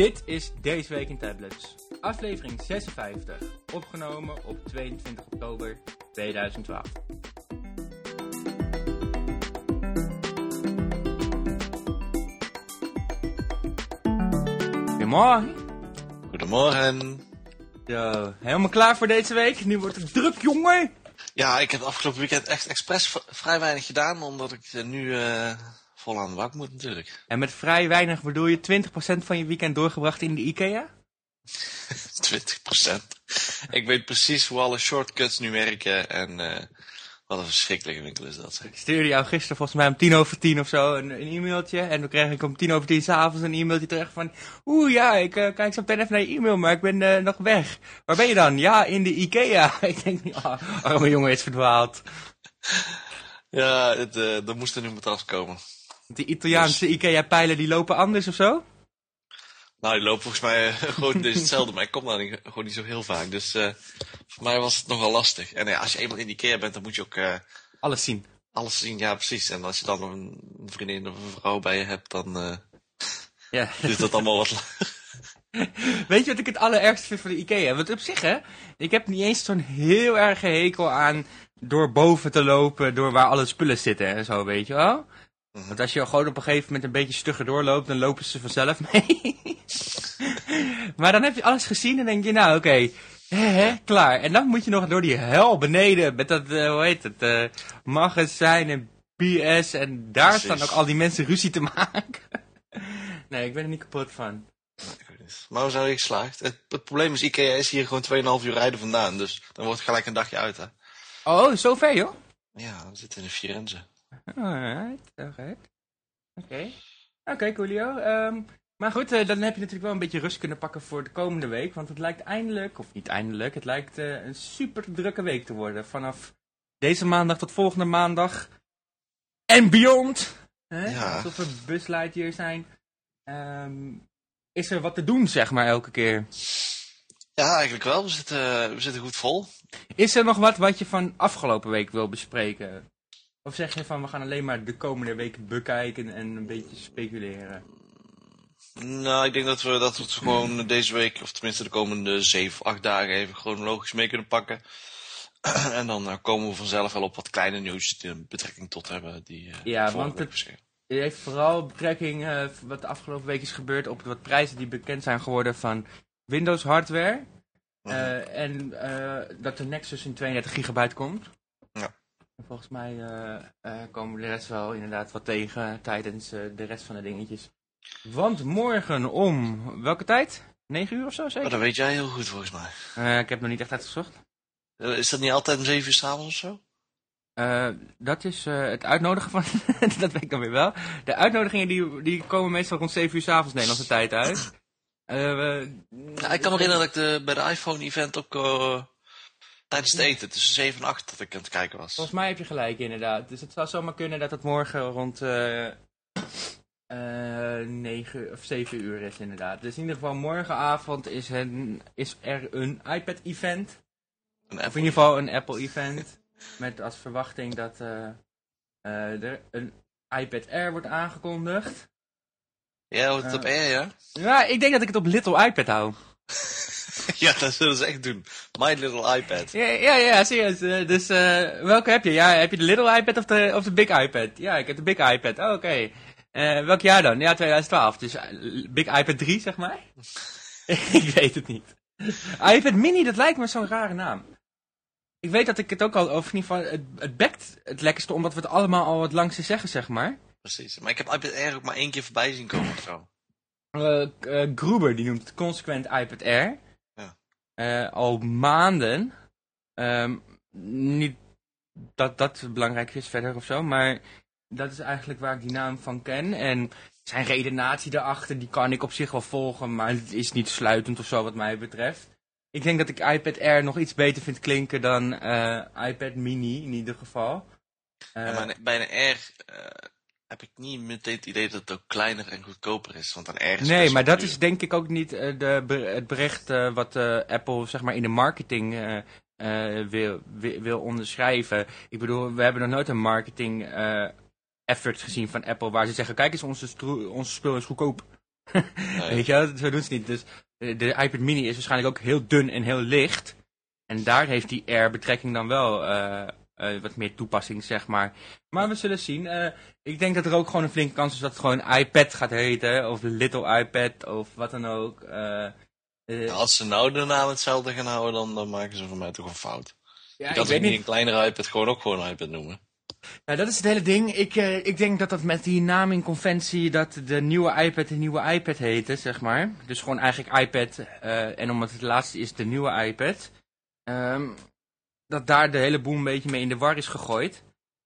Dit is Deze Week in Tablets, aflevering 56, opgenomen op 22 oktober 2012. Goedemorgen. Goedemorgen. Zo, helemaal klaar voor deze week? Nu wordt het druk, jongen! Ja, ik heb afgelopen weekend echt expres vrij weinig gedaan, omdat ik eh, nu eh, vol aan de bak moet natuurlijk. En met vrij weinig bedoel je 20% van je weekend doorgebracht in de IKEA? 20%. Ik weet precies hoe alle shortcuts nu werken en eh, wat een verschrikkelijke winkel is dat. Zeg. Ik stuurde jou gisteren volgens mij om tien over tien of zo een, een e-mailtje. En toen kreeg ik om tien over tien s'avonds een e-mailtje terug van... Oeh ja, ik eh, kijk zo meteen even naar je e-mail, maar ik ben eh, nog weg. Waar ben je dan? Ja, in de Ikea. ik denk, ja, arme jongen is verdwaald. Ja, het, er moest er nu met komen. Die Italiaanse Ikea-pijlen die lopen anders of zo? Nou, die lopen volgens mij eh, gewoon dus hetzelfde, maar ik kom daar niet, gewoon niet zo heel vaak. Dus eh, voor mij was het nogal lastig. En eh, als je eenmaal in Ikea bent, dan moet je ook Alles zien. alles zien. Ja, precies. En als je dan een vriendin of een vrouw bij je hebt, dan Ja. is dat allemaal wat... Weet je wat ik het allerergste vind van de Ikea? Want op zich, hè, ik heb niet eens zo'n heel erg hekel aan door boven te lopen, door waar alle spullen zitten en zo, weet je wel? Mhm. Want als je gewoon op een gegeven moment een beetje stugger doorloopt, dan lopen ze vanzelf mee. maar dan heb je alles gezien en denk je, nou oké, hè, hè, klaar. En dan moet je nog door die hel beneden met dat, eh, hoe heet het, eh, magazijn en BS en daar Precies. staan ook al die mensen ruzie te maken. nee, ik ben er niet kapot van. Maar hoe zou je geslaagd? Het, het probleem is, Ikea is hier gewoon 2,5 uur rijden vandaan. Dus dan wordt gelijk een dagje uit, hè? Oh, zover joh? Ja, we zitten in Firenze. Alright, alright. Oké. Oké, coolio. Ehm, maar goed, eh, dan heb je natuurlijk wel een beetje rust kunnen pakken voor de komende week. Want het lijkt eindelijk, of niet eindelijk, het lijkt eh, een super drukke week te worden. Vanaf deze maandag tot volgende maandag. En beyond. Hè? Ja. Alsof er buslight hier zijn. Ehm, is er wat te doen, zeg maar, elke keer. Ja, eigenlijk wel. We zitten, we zitten goed vol. Is er nog wat wat je van afgelopen week wil bespreken? Of zeg je van we gaan alleen maar de komende week bekijken en een beetje speculeren? Nou, ik denk dat we, dat we het gewoon deze week, of tenminste de komende 7 of 8 dagen, even chronologisch mee kunnen pakken. en dan eh, komen we vanzelf wel op wat kleine nieuws die een betrekking tot hebben. Die, eh, Ja, want het- heeft vooral betrekking eh, wat de afgelopen week is gebeurd op wat prijzen die bekend zijn geworden van Windows hardware. Mhm. En dat de Nexus in 32 gigabyte komt. Volgens mij eh, eh, komen we de rest wel inderdaad wat tegen tijdens eh, de rest van de dingetjes. Want morgen om welke tijd? 9 uur of zo zeker? dat weet jij heel goed volgens mij. Ik heb nog niet echt uitgezocht. Is dat niet altijd om 7 uur s'avonds of zo? Dat is het uitnodigen van... dat weet ik dan weer wel. De uitnodigingen die, die komen meestal rond 7 uur s'avonds Nederlandse tijd uit. Ik kan me herinneren dat ik de, bij de iPhone-event ook tijdens het eten, tussen 7 en 8, dat ik aan het kijken was. Volgens mij heb je gelijk inderdaad. Dus het zou zomaar kunnen dat het morgen rond eh eh 9 of 7 uur is inderdaad. Dus in ieder geval morgenavond is, een, is er een iPad-event. Een Of in Apple. ieder geval een Apple-event. Met als verwachting dat eh, eh, er een iPad Air wordt aangekondigd. Ja, hoort het Eh. op air, ja? Ja, ik denk dat ik het op Little iPad hou. ja, dat zullen ze echt doen. My little iPad. Ja, ja, ja serieus. eh, dus eh, welke heb je? Ja, heb je de Little iPad of de, of de Big iPad? Ja, ik heb de Big iPad. Oh, Oké. Eh, welk jaar dan? Ja, 2012. Dus Big iPad 3, zeg maar? ik weet het niet. iPad Mini, dat lijkt me zo'n rare naam. Ik weet dat ik het ook al, of in ieder geval, het, het bekt het lekkerste omdat we het allemaal al wat langste zeggen, zeg maar. Precies. Maar ik heb iPad Air ook maar één keer voorbij zien komen of zo. Gruber, die noemt het consequent iPad Air. Ja. Eh, al maanden. Ehm, niet dat dat belangrijk is verder of zo, maar dat is eigenlijk waar ik die naam van ken. En zijn redenatie daarachter, die kan ik op zich wel volgen, maar het is niet sluitend of zo wat mij betreft. Ik denk dat ik iPad Air nog iets beter vind klinken dan iPad Mini in ieder geval. Ja, maar bij een Air heb ik niet meteen het idee dat het ook kleiner en goedkoper is. Want Air is Nee, maar dat duur. is denk ik ook niet eh, de, het bericht eh, wat eh, Apple zeg maar, in de marketing wil, wil, wil onderschrijven. Ik bedoel, we hebben nog nooit een marketing effort gezien van Apple waar ze zeggen, kijk eens, onze, onze spul is goedkoop. Weet je, wel, zo doen ze niet. Dus de iPad mini is waarschijnlijk ook heel dun en heel licht. En daar heeft die Air betrekking dan wel eh, wat meer toepassing, zeg maar. Maar we zullen zien. Eh, ik denk dat er ook gewoon een flinke kans is dat het gewoon iPad gaat heten. Of Little iPad, of wat dan ook. Eh, Als ze nou de naam hetzelfde gaan houden, dan, dan maken ze voor mij toch een fout. ja, je kan toch niet een kleinere iPad gewoon ook gewoon een iPad noemen? Ja, dat is het hele ding. Ik, ik denk dat dat met die namingconventie dat de nieuwe iPad de nieuwe iPad heette, zeg maar. Dus gewoon eigenlijk iPad en omdat het laatste is de nieuwe iPad. ehm, dat daar de hele boel een beetje mee in de war is gegooid.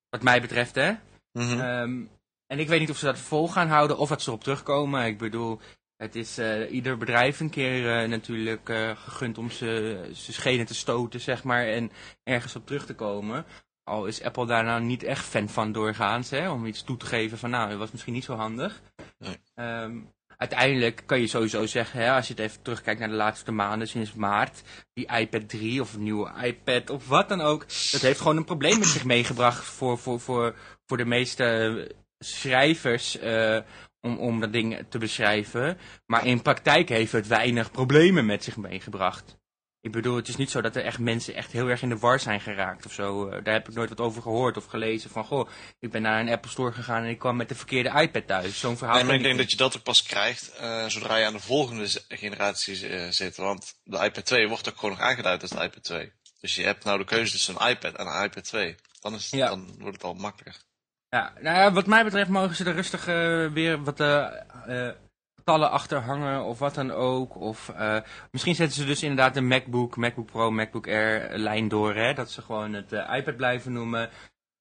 Wat mij betreft, hè. Mhm. Ehm, en ik weet niet of ze dat vol gaan houden of dat ze erop terugkomen. Ik bedoel, het is eh, ieder bedrijf een keer eh, natuurlijk eh, gegund om ze schenen te stoten, zeg maar, en ergens op terug te komen. Al is Apple daar nou niet echt fan van doorgaans, hè, om iets toe te geven van nou, dat was misschien niet zo handig. Nee. Ehm, uiteindelijk kan je sowieso zeggen, als je het even terugkijkt naar de laatste maanden, sinds maart, die iPad 3 of nieuwe iPad of wat dan ook, dat heeft gewoon een probleem met zich meegebracht voor, voor, voor, voor de meeste schrijvers eh, om, om dat ding te beschrijven. Maar in praktijk heeft het weinig problemen met zich meegebracht. Ik bedoel, het is niet zo dat er echt mensen echt heel erg in de war zijn geraakt of zo. Eh, daar heb ik nooit wat over gehoord of gelezen van, goh, ik ben naar een Apple Store gegaan en ik kwam met de verkeerde iPad thuis. Zo'n verhaal. Nee, maar ik denk dat je dat ook pas krijgt eh, zodra je aan de volgende generatie eh, zit. Want de iPad 2 wordt ook gewoon nog aangeduid als de iPad 2. Dus je hebt nou de keuze tussen een iPad en een iPad 2. Dan, is het, Ja. dan wordt het al makkelijker. Ja, nou ja, wat mij betreft mogen ze er rustig weer wat getallen achter hangen of wat dan ook. Of eh, misschien zetten ze dus inderdaad de MacBook, MacBook Pro, MacBook Air eh, lijn door. Hè? Dat ze gewoon het eh, iPad blijven noemen.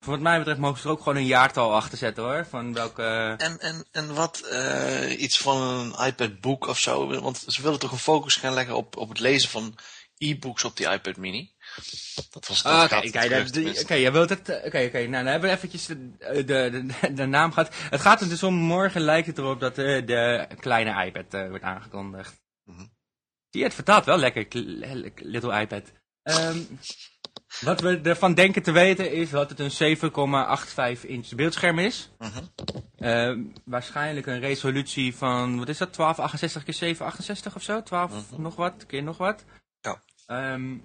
Wat mij betreft mogen ze er ook gewoon een jaartal achter zetten hoor. Van welke... En, en, en wat eh, iets van een iPad boek of zo? Want ze willen toch een focus gaan leggen op, op het lezen van e-books op die iPad mini? Dat was dat Ah, Oké, dat- oké, jij wilt het. eh, Oké, oké, nou dan hebben we eventjes de, de, de, de naam gehad. Het gaat er dus om, morgen lijkt het erop dat eh, de kleine iPad eh, wordt aangekondigd. Mhm. Zie je, het vertaalt wel lekker, Little iPad. Ehm, wat we ervan denken te weten is dat het een 7,85 inch beeldscherm is. Mhm. Ehm, waarschijnlijk een resolutie van, wat is dat, 1268 keer 768 of zo? 12 Mhm. nog wat, keer nog wat. Ja. Ehm,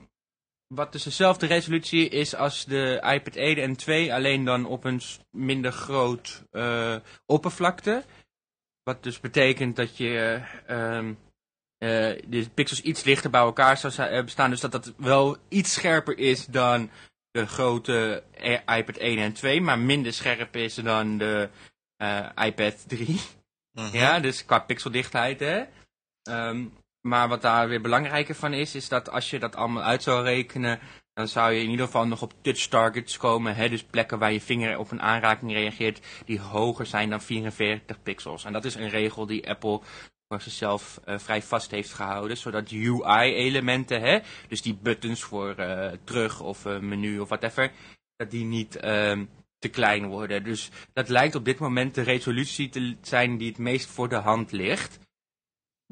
wat dus dezelfde resolutie is als de iPad 1 en 2, alleen dan op een minder groot eh, oppervlakte. Wat dus betekent dat je eh, ehm, eh, de pixels iets lichter bij elkaar zou bestaan. Dus dat dat wel iets scherper is dan de grote iPad 1 en 2, maar minder scherp is dan de iPad 3. Mhm. Ja, dus qua pixeldichtheid, hè. Ehm, maar wat daar weer belangrijker van is, is dat als je dat allemaal uit zou rekenen, dan zou je in ieder geval nog op touch targets komen. Hè? Dus plekken waar je vinger op een aanraking reageert, die hoger zijn dan 44 pixels. En dat is een regel die Apple voor zichzelf eh, vrij vast heeft gehouden, zodat UI-elementen, dus die buttons voor eh, terug of eh, menu of whatever, dat die niet ehm, te klein worden. Dus dat lijkt op dit moment de resolutie te zijn die het meest voor de hand ligt.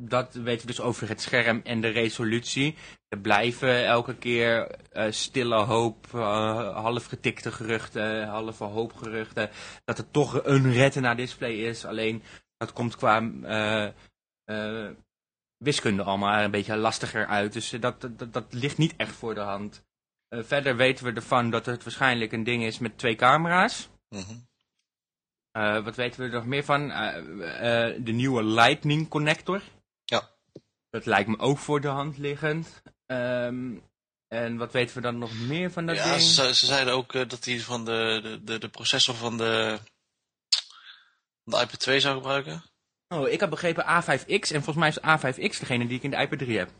Dat weten we dus over het scherm en de resolutie. Er blijven elke keer eh, stille hoop, eh, half getikte geruchten, halve hoopgeruchten, dat het toch een retina display is. Alleen dat komt qua eh, wiskunde allemaal een beetje lastiger uit. Dus dat, dat, dat ligt niet echt voor de hand. Verder weten we ervan dat het waarschijnlijk een ding is met twee camera's. Mhm. Wat weten we er nog meer van? De nieuwe Lightning connector. Dat lijkt me ook voor de hand liggend. Ehm, en wat weten we dan nog meer van dat Ja, ding? ze, ze- ze zeiden ook eh, dat hij van de, de, de, de processor van de, de iPad 2 zou gebruiken. Oh, ik heb begrepen A5X en volgens mij is A5X degene die ik in de iPad 3 heb.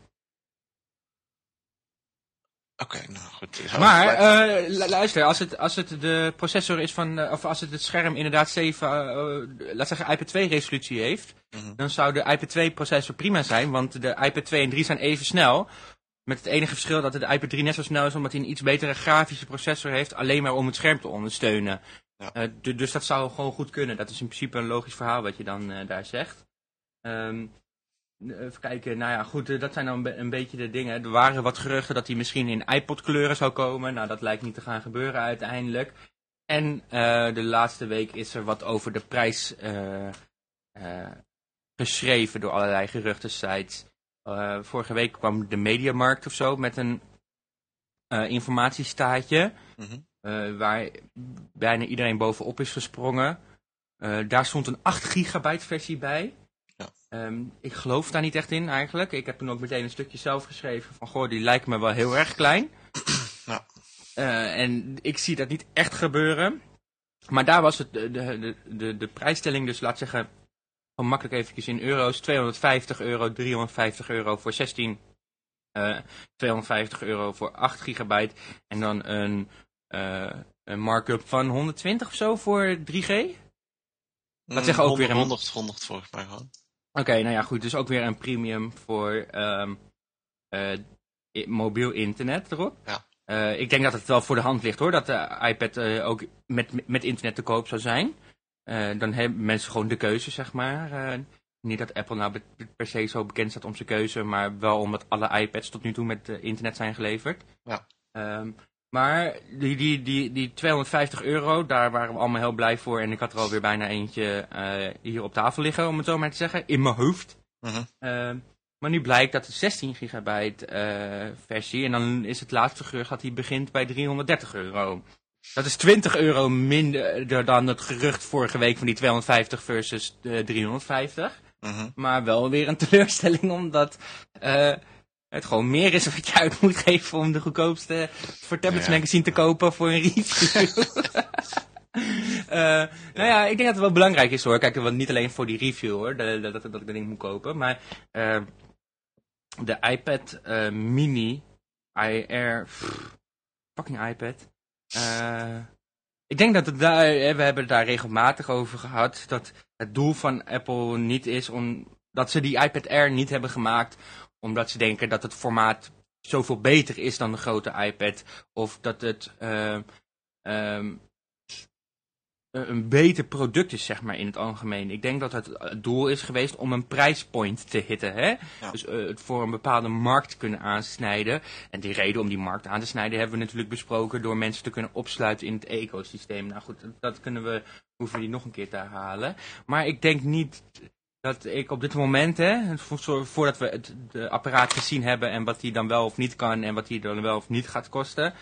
Oké, nou goed. Maar, eh, lu- luister, als het, als het de processor is van, eh, of als het het scherm inderdaad 7, eh, laat zeggen iPad 2 resolutie heeft, Mhm. dan zou de iPad 2 processor prima zijn, want de iPad 2 en 3 zijn even snel. Met het enige verschil dat de iPad 3 net zo snel is, omdat hij een iets betere grafische processor heeft, alleen maar om het scherm te ondersteunen. Ja. Eh, du- dus dat zou gewoon goed kunnen. Dat is in principe een logisch verhaal wat je dan eh, daar zegt. Ehm, even kijken, nou ja, goed, eh, dat zijn dan een, be- een beetje de dingen. Er waren wat geruchten dat hij misschien in iPod kleuren zou komen. Nou, dat lijkt niet te gaan gebeuren uiteindelijk. En de laatste week is er wat over de prijs geschreven door allerlei geruchtensites. Uh, vorige week kwam de Mediamarkt of zo met een uh, informatiestaatje. Mhm. uh, waar bijna iedereen bovenop is gesprongen. daar stond een 8 gigabyte versie bij. Ja. Um, ik geloof daar niet echt in eigenlijk. Ik heb toen ook meteen een stukje zelf geschreven van goh, die lijkt me wel heel erg klein. Ja. en ik zie dat niet echt gebeuren. Maar daar was het de, de, de, de prijsstelling dus, laat zeggen, gewoon makkelijk eventjes in euro's. 250 euro, 350 euro voor 16. Uh, 250 euro voor 8 gigabyte. En dan een, uh, een markup van 120 of zo voor 3G. Laat zeggen ook 100, weer een... 100, 100 volgens mij gewoon. Oké, okay, nou ja, goed. Dus ook weer een premium voor um, uh, mobiel internet erop. Ja. Uh, ik denk dat het wel voor de hand ligt hoor, dat de iPad uh, ook met, met internet te koop zou zijn. Uh, dan hebben mensen gewoon de keuze, zeg maar. niet dat Apple nou per se zo bekend staat om zijn keuze, maar wel omdat alle iPads tot nu toe met internet zijn geleverd. Ja. Um, maar die, die, die, die 250 euro, daar waren we allemaal heel blij voor. En ik had er alweer bijna eentje hier op tafel liggen, om het zo maar te zeggen, in mijn hoofd. -hmm. Maar nu blijkt dat de 16 gigabyte uh, versie, en dan is het laatste gerucht dat die begint bij 330 euro. Dat is 20 euro minder dan het gerucht vorige week van die 250 versus de 350. Mm -hmm. Maar wel weer een teleurstelling, omdat uh, het gewoon meer is wat je uit moet geven om de goedkoopste voor Tablets Ja. magazine te kopen voor een review. Uh, nou ja, ik denk dat het wel belangrijk is hoor. Kijk, want niet alleen voor die review hoor, dat, dat, dat ik dat ding moet kopen. Maar uh, de iPad uh, mini, Air, pff, fucking iPad. Uh, ik denk dat daar, we hebben daar regelmatig over gehad, dat het doel van Apple niet is om, dat ze die iPad Air niet hebben gemaakt, omdat ze denken dat het formaat zoveel beter is dan de grote iPad. Of dat het uh, een beter product is, zeg maar, in het algemeen. Ik denk dat het, het doel is geweest om een prijspoint te hitten, hè? Ja. Dus uh, het voor een bepaalde markt te kunnen aansnijden. En die reden om die markt aan te snijden hebben we natuurlijk besproken door mensen te kunnen opsluiten in het ecosysteem. Nou goed, dat kunnen we, hoeven we die nog een keer te herhalen. Maar ik denk niet dat ik op dit moment, hè, voordat we het de apparaat gezien hebben en wat die dan wel of niet kan en wat die dan wel of niet gaat kosten...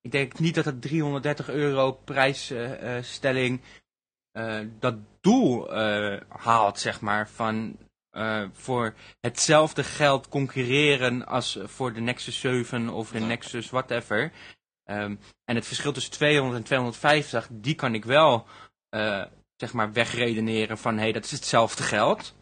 Ik denk niet dat het 330 euro prijsstelling uh, uh, dat doel uh, haalt, zeg maar, van voor hetzelfde geld concurreren als voor de Nexus 7 of de Nexus whatever. Um, en het verschil tussen 200 en 250, die kan ik wel, zeg maar, wegredeneren van, hé, hey, dat is hetzelfde geld.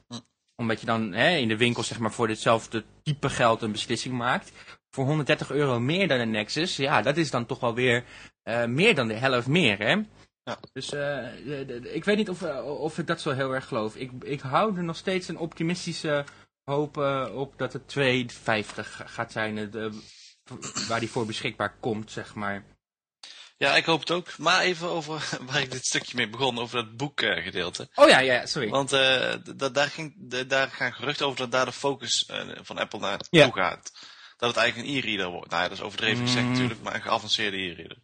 Omdat je dan hè, in de winkel, zeg maar, voor ditzelfde type geld een beslissing maakt voor 130 euro meer dan een Nexus, ja, dat is dan toch wel weer uh, meer dan de helft meer, hè? Ja. Dus uh, de, de, ik weet niet of, uh, of ik dat zo heel erg geloof. Ik, ik hou er nog steeds een optimistische hoop op dat het 250 gaat zijn, de, waar die voor beschikbaar komt, zeg maar. Ja, ik hoop het ook. Maar even over waar ik dit stukje mee begon, over dat boekgedeelte. oh ja, ja, sorry. Want daar, ging, daar gaan geruchten over dat daar de focus van Apple naar ja. toe gaat dat het eigenlijk een e-reader wordt. Nou ja, dat is overdreven gezegd Mm. natuurlijk, maar een geavanceerde e-reader.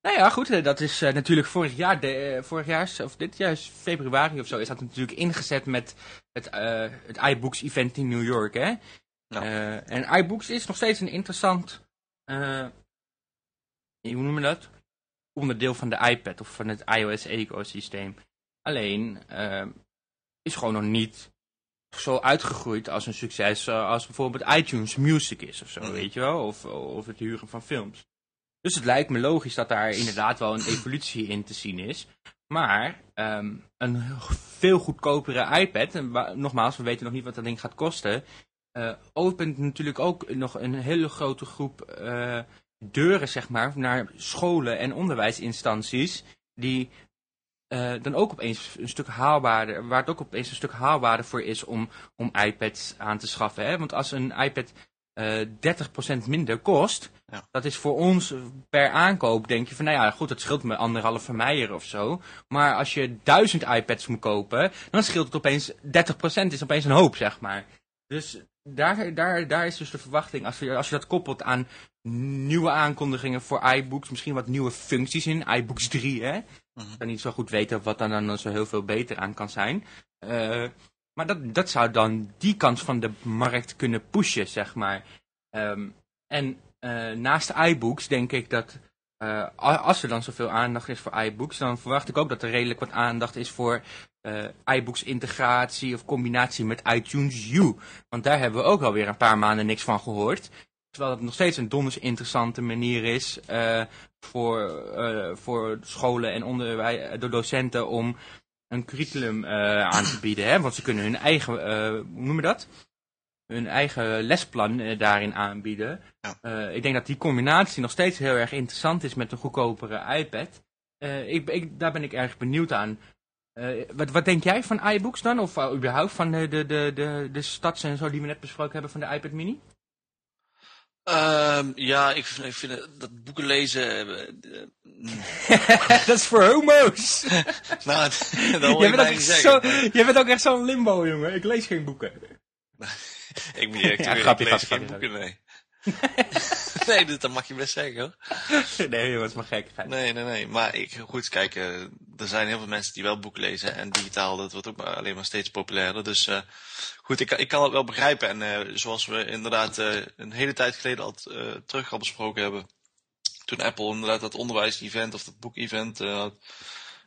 Nou ja, goed, dat is uh, natuurlijk vorig jaar, de, uh, vorig jaar, of dit jaar, februari of zo, is dat natuurlijk ingezet met het, uh, het iBooks event in New York, hè. En iBooks is nog steeds een interessant, hoe noem je dat? Onderdeel van de iPad of van het iOS-ecosysteem. Alleen, uh, is gewoon nog niet zo uitgegroeid als een succes uh, als bijvoorbeeld iTunes Music is of zo, Mhm. weet je wel? Of, of het huren van films. Dus het lijkt me logisch dat daar inderdaad wel een evolutie in te zien is. Maar um, een veel goedkopere iPad, en nogmaals, we weten nog niet wat dat ding gaat kosten, uh, opent natuurlijk ook nog een hele grote groep uh, deuren, zeg maar, naar scholen en onderwijsinstanties die uh, dan ook opeens een stuk haalbaarder, waar het ook opeens een stuk haalbaarder voor is om, om iPads aan te schaffen. Hè? Want als een iPad uh, 30% minder kost, ja. dat is voor ons per aankoop, denk je van, nou ja, goed, dat scheelt me anderhalve meijer of zo. Maar als je duizend iPads moet kopen, dan scheelt het opeens 30%, is opeens een hoop, zeg maar. Dus daar, daar, daar is dus de verwachting, als je, als je dat koppelt aan nieuwe aankondigingen voor iBooks, misschien wat nieuwe functies in, iBooks 3, hè. Mhm. Ik kan niet zo goed weten wat dan, dan zo heel veel beter aan kan zijn. Uh, maar dat, dat zou dan die kant van de markt kunnen pushen, zeg maar. Ehm, en uh, naast iBooks denk ik dat uh, als er dan zoveel aandacht is voor iBooks, dan verwacht ik ook dat er redelijk wat aandacht is voor iBooks integratie of combinatie met iTunes U. Want daar hebben we ook alweer een paar maanden niks van gehoord. Terwijl het nog steeds een donders interessante manier is uh, voor, voor scholen en onderwijs, door docenten om een curriculum aan te bieden. Hè? Want ze kunnen hun eigen, hoe noemen we dat? hun eigen lesplan daarin aanbieden. Ja. Ik denk dat die combinatie nog steeds heel erg interessant is met een goedkopere iPad. Ik, ik, daar ben ik erg benieuwd aan. wat, wat denk jij van iBooks dan? Of überhaupt van de, de, de, de, de stads en zo die we net besproken hebben van de iPad mini? Um, ja, ik, ik vind dat boeken lezen... dat is voor homo's! nou, dat wil ik niet zeggen. jij bent ook echt zo'n limbo, jongen. Ik lees geen boeken. ik moet je ja, grapje, lees geen boeken, nee. nee, dat mag je best zeggen hoor. Nee, dat is maar gek. Nee, nee, nee. Maar ik, goed, kijk, er zijn heel veel mensen die wel boeken lezen. En digitaal, dat wordt ook maar, alleen maar steeds populairder. Dus uh, goed, ik, ik kan het wel begrijpen. En uh, zoals we inderdaad een hele tijd geleden al terug al besproken hebben. Toen Apple inderdaad dat onderwijs-event of dat boek-event had.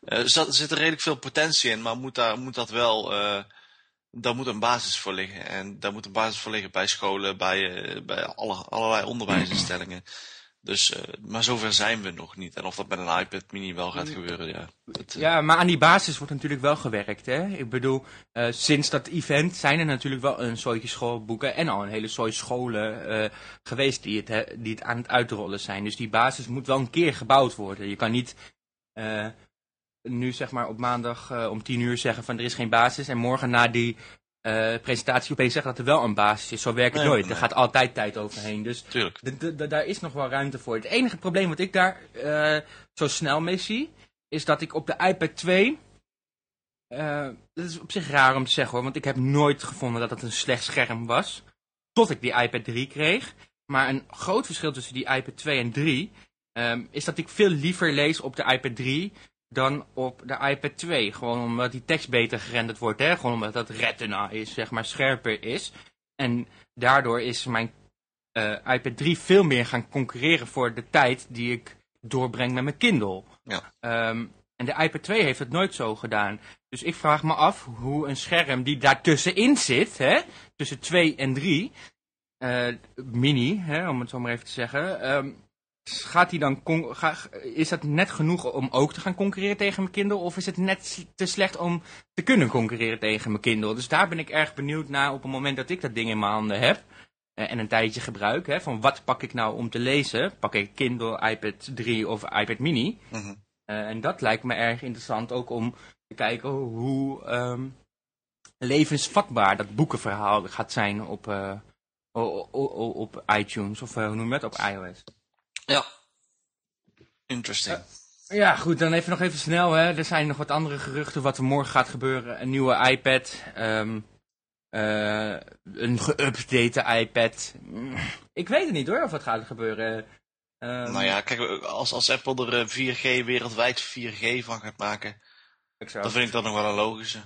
er zit er redelijk veel potentie in, maar moet, daar, moet dat wel daar moet een basis voor liggen. En daar moet een basis voor liggen bij scholen, bij, uh, bij alle, allerlei onderwijsinstellingen. Dus, uh, maar zover zijn we nog niet. En of dat met een iPad mini wel gaat gebeuren, ja. Uh... Ja, maar aan die basis wordt natuurlijk wel gewerkt, hè. Ik bedoel, sinds dat event zijn er natuurlijk wel een soortje schoolboeken en al een hele soort scholen geweest die het, die het aan het uitrollen zijn. Dus die basis moet wel een keer gebouwd worden. Je kan niet nu zeg maar op maandag uh, om tien uur zeggen van er is geen basis. En morgen na die uh, presentatie opeens zeggen dat er wel een basis is. Zo werkt het nooit. Er gaat altijd tijd overheen. Dus daar is nog wel ruimte voor. Het enige probleem wat ik daar uh, zo snel mee zie, is dat ik op de iPad 2... dat is op zich raar om te zeggen hoor, want ik heb nooit gevonden dat het een slecht scherm was. Tot ik die iPad 3 kreeg. Maar een groot verschil tussen die iPad 2 en 3 um, is dat ik veel liever lees op de iPad 3 dan op de iPad 2. Gewoon omdat die tekst beter gerenderd wordt. Hè? Gewoon omdat dat retina is, zeg maar, scherper is. En daardoor is mijn uh, iPad 3 veel meer gaan concurreren voor de tijd die ik doorbreng met mijn Kindle. Ja. Um, en de iPad 2 heeft het nooit zo gedaan. Dus ik vraag me af hoe een scherm die daartussenin zit, hè, tussen 2 en 3, uh, eh, mini, hè, om het zo maar even te zeggen, um, gaat hij dan is dat net genoeg om ook te gaan concurreren tegen mijn Kindle? Of is het net te slecht om te kunnen concurreren tegen mijn Kindle? Dus daar ben ik erg benieuwd naar op het moment dat ik dat ding in mijn handen heb. Eh, en een tijdje gebruik. Hè, van wat pak ik nou om te lezen? Pak ik Kindle, iPad 3 of iPad mini? Mm -hmm. uh, en dat lijkt me erg interessant ook om te kijken hoe um, levensvatbaar dat boekenverhaal gaat zijn op, uh, op iTunes. Of hoe noem je dat? Op iOS. Ja. Interesting. ja, goed, dan even nog even snel. Hè. Er zijn nog wat andere geruchten wat er morgen gaat gebeuren. Een nieuwe iPad. Um, uh, een geüpdate iPad. Ik weet het niet hoor, of wat gaat gebeuren. Um, nou ja, kijk, als, als Apple er 4G eh, wereldwijd 4G van gaat maken, dan vind ik dat nog wel een logische.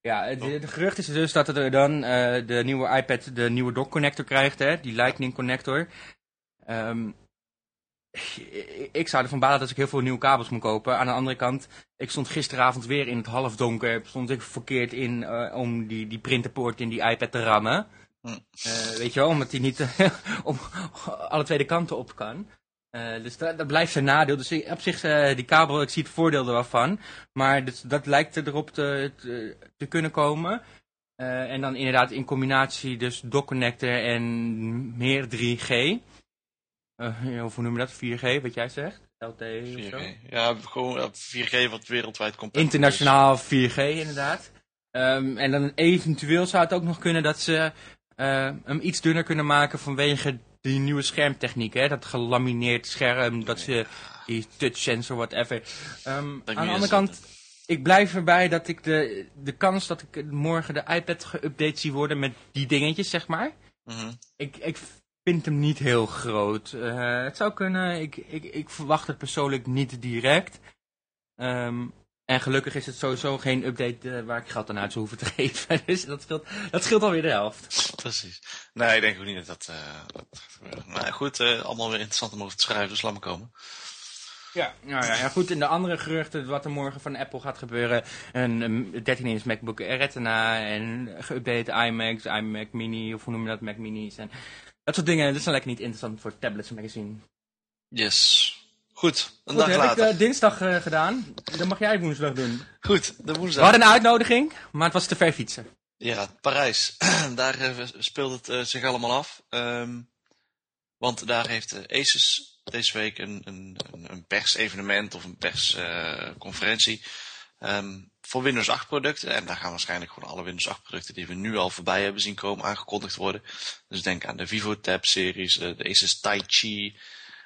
Ja, de, de gerucht is dus dat er dan uh, de nieuwe iPad de nieuwe dock connector krijgt, hè, die Lightning connector. Um, ik zou ervan balen dat ik heel veel nieuwe kabels moet kopen. Aan de andere kant, ik stond gisteravond weer in het halfdonker. Stond ik verkeerd in uh, om die, die printerpoort in die iPad te rammen. Uh, weet je wel, omdat die niet om alle twee de kanten op kan. Uh, dus dat, dat, blijft zijn nadeel. Dus op zich, die kabel, ik zie het voordeel er wel van. Maar dus, dat lijkt erop te, te, te kunnen komen. en dan inderdaad in combinatie dus dock connector en meer 3G. Uh, of hoe noem je dat? 4G, wat jij zegt? LTE 4G. Of zo? Ja, gewoon 4G wat wereldwijd compatible Internationaal 4G, inderdaad. Um, en dan eventueel zou het ook nog kunnen dat ze uh, hem iets dunner kunnen maken vanwege die nieuwe schermtechniek. Hè? Dat gelamineerd scherm, dat ze die touch sensor, whatever. Um, aan de andere kant, ik blijf erbij dat ik de, de kans dat ik morgen de iPad geüpdate zie worden met die dingetjes, zeg maar. Mm -hmm. ik, ik vind hem niet heel groot. Uh, het zou kunnen, ik, ik, ik verwacht het persoonlijk niet direct. Um, En gelukkig is het sowieso geen update eh, waar ik geld aan uit zou hoeven te geven. Dus dat scheelt, dat scheelt alweer de helft. Precies. Nee, ik denk ook niet dat dat, uh, dat. Maar goed, allemaal weer interessant om over te schrijven, dus laat maar komen. Ja, nou ja, ja, goed. In de andere geruchten, wat er morgen van Apple gaat gebeuren. Een, 13-inch MacBook Retina en geüpdate iMacs, iMac Mini, of hoe noem je dat, Mac Minis. En dat soort dingen, dat zijn lekker niet interessant voor tablets magazine. Yes. Goed, een Goed, dag heb later. ik uh, dinsdag uh, gedaan. Dan mag jij woensdag doen. Goed, de woensdag. We hadden een uitnodiging, maar het was te ver fietsen. Ja, Parijs. daar uh, speelt het zich allemaal af. Um, want daar heeft Asus deze week een, een, een persevenement of een persconferentie um, voor Windows 8 producten. En daar gaan waarschijnlijk gewoon alle Windows 8 producten die we nu al voorbij hebben zien komen aangekondigd worden. Dus denk aan de Vivo Tab series, de Asus Tai Chi,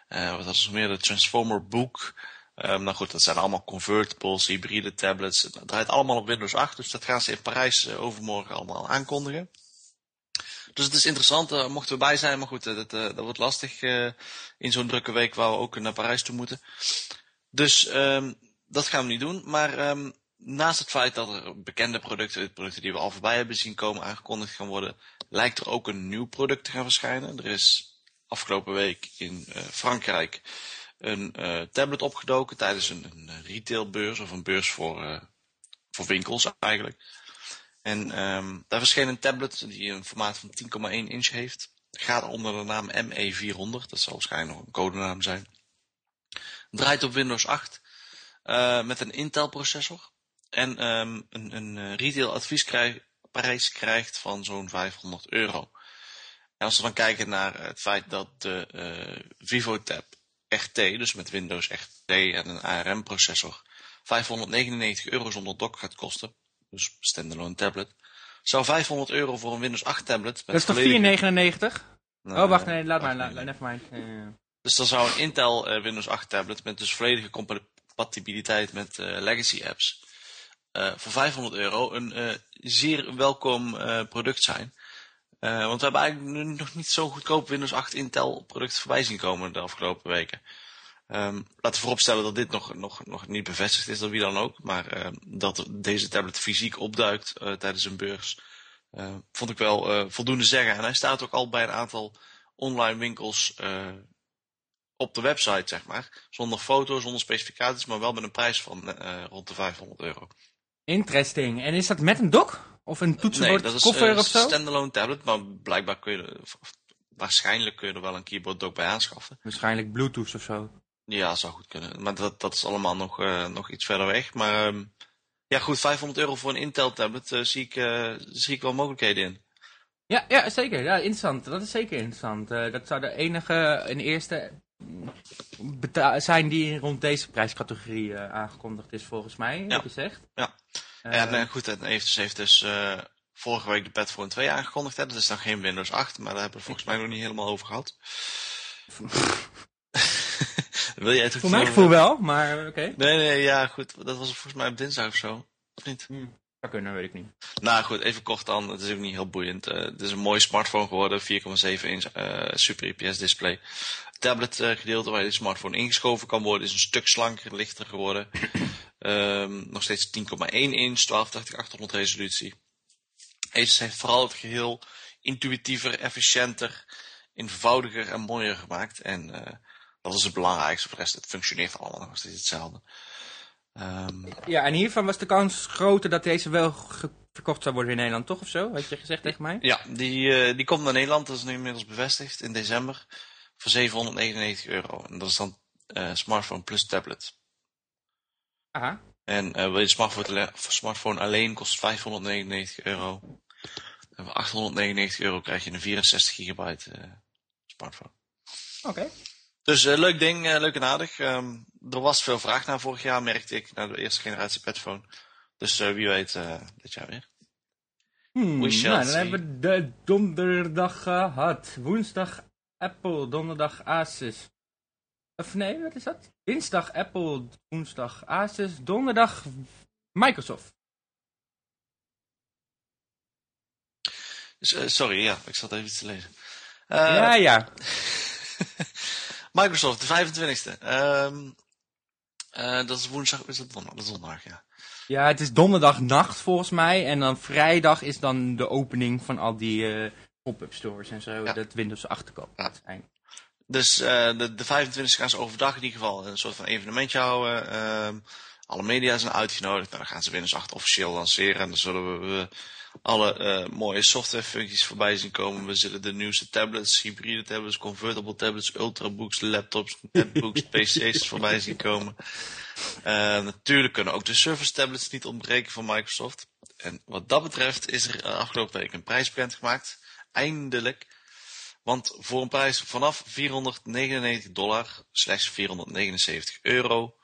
uh, wat was nog meer, de Transformer Book. Um, nou goed, dat zijn allemaal convertibles, hybride tablets. Het draait allemaal op Windows 8, dus dat gaan ze in Parijs uh, overmorgen allemaal aankondigen. Dus het is interessant, mochten we bij zijn, maar goed, dat, dat wordt lastig in zo'n drukke week waar we ook naar Parijs toe moeten. Dus um, dat gaan we niet doen, maar um, naast het feit dat er bekende producten, producten die we al voorbij hebben zien komen, aangekondigd gaan worden, lijkt er ook een nieuw product te gaan verschijnen. Er is afgelopen week in uh, Frankrijk een uh, tablet opgedoken tijdens een, een retailbeurs of een beurs voor, uh, voor winkels eigenlijk. En um, daar verscheen een tablet die een formaat van 10,1 inch heeft. Gaat onder de naam ME400, dat zal waarschijnlijk nog een codenaam zijn. Draait op Windows 8 met een Intel processor. En um, een, een retail adviesprijs krijgt van zo'n 500 euro. En als we dan kijken naar het feit dat de uh, VivoTab RT, dus met Windows RT en een ARM processor, 599 euro zonder dock gaat kosten, dus standalone tablet, zou 500 euro voor een Windows 8 tablet... Met dat is toch 499? Nou, oh, wacht, nee, laat maar, laat, never mind. Uh, dus dan zou een Intel uh, Windows 8 tablet met dus volledige compatibiliteit met uh, legacy apps uh, voor 500 euro een uh, zeer welkom product zijn. Want we hebben eigenlijk nog niet zo goedkoop Windows 8 Intel producten voorbij zien komen de afgelopen weken. Um, laten we vooropstellen dat dit nog, nog, nog niet bevestigd is door wie dan ook. Maar dat deze tablet fysiek opduikt tijdens een beurs, vond ik wel voldoende zeggen. En hij staat ook al bij een aantal online winkels op de website, zeg maar. Zonder foto's, zonder specificaties, maar wel met een prijs van uh, rond de 500 euro. Interesting. En is dat met een dock? Of een toetsenbord, nee, dat is koffer uh, of zo? standalone tablet, maar blijkbaar kun je, er, waarschijnlijk kun je er wel een keyboard dock bij aanschaffen. Waarschijnlijk bluetooth of zo. Ja, zou goed kunnen. Maar dat, dat is allemaal nog, uh, nog iets verder weg. Maar um, ja goed, 500 euro voor een Intel tablet uh, zie, ik, zie ik wel mogelijkheden in. Ja, ja zeker. Ja, interessant. Dat is zeker interessant. dat zou de enige en eerste zijn die rond deze prijscategorie aangekondigd is volgens mij, ja. wat je zegt. Ja. Uh, ja, nee, goed, en heeft dus, heeft dus uh, vorige week de Padphone 2 aangekondigd. Hè? Dat is dan geen Windows 8, maar daar hebben we volgens mij nog niet helemaal over gehad. Wil jij het Voor mijn gevoel wel, maar oké. Okay. Nee, nee, ja, goed. Dat was volgens mij op dinsdag of zo. Of niet? Hmm, zou kunnen, weet ik niet. Nou goed, even kort dan. Het is ook niet heel boeiend. Uh, het is een mooie smartphone geworden. 4,7 inch Super IPS display. Tablet gedeelte waar je de smartphone ingeschoven kan worden is een stuk slanker, lichter geworden. Um, nog steeds 10,1 inch, 1280-800 resolutie. Asus heeft vooral het geheel intuïtiever, efficiënter, eenvoudiger en mooier gemaakt. En uh, dat is het belangrijkste. Voor de rest, het functioneert allemaal nog steeds hetzelfde. Um, ja, en hiervan was de kans groter dat deze wel verkocht zou worden in Nederland, toch? Of zo? Had je gezegd tegen mij? Ja, die, uh, die komt naar Nederland. Dat is nu inmiddels bevestigd in december. Voor 799 euro. En dat is dan uh, smartphone plus tablet. Aha. En uh, wil je smartphone, smartphone alleen kost 599 euro. En voor 899 euro krijg je een 64 gigabyte uh, smartphone. Oké. Okay. Dus uh, leuk ding, uh, leuk en aardig. Um, er was veel vraag naar vorig jaar, merkte ik, naar de eerste generatie Petphone. Dus uh, wie weet dit jaar weer. Hmm, nou, dan see. hebben we de donderdag gehad. Woensdag Apple, donderdag Asus. Of nee, wat is dat? Dinsdag Apple, woensdag Asus, donderdag Microsoft. Uh, sorry, ja, ik zat even iets te lezen. Uh, ja, ja. Microsoft, de 25e. Um, uh, dat is woensdag, is dat donderdag? Dat is donderdag, ja. Ja, het is donderdagnacht volgens mij. En dan vrijdag is dan de opening van al die eh, pop-up stores en zo. Ja. Dat Windows achterkomt. Ja. zijn. Dus eh, de, de 25 gaan ze overdag in ieder geval een soort van evenementje houden. Ehm, alle media zijn uitgenodigd. Nou, dan gaan ze Windows 8 officieel lanceren. En dan zullen we alle eh, mooie softwarefuncties voorbij zien komen. We zullen de nieuwste tablets, hybride tablets, convertible tablets, ultrabooks, laptops, netbooks, pc's voorbij zien komen. Eh, natuurlijk kunnen ook de Surface tablets niet ontbreken van Microsoft. En wat dat betreft is er afgelopen week een prijs bekendgemaakt. Eindelijk. Want voor een prijs vanaf 499 dollar, slechts 479 euro,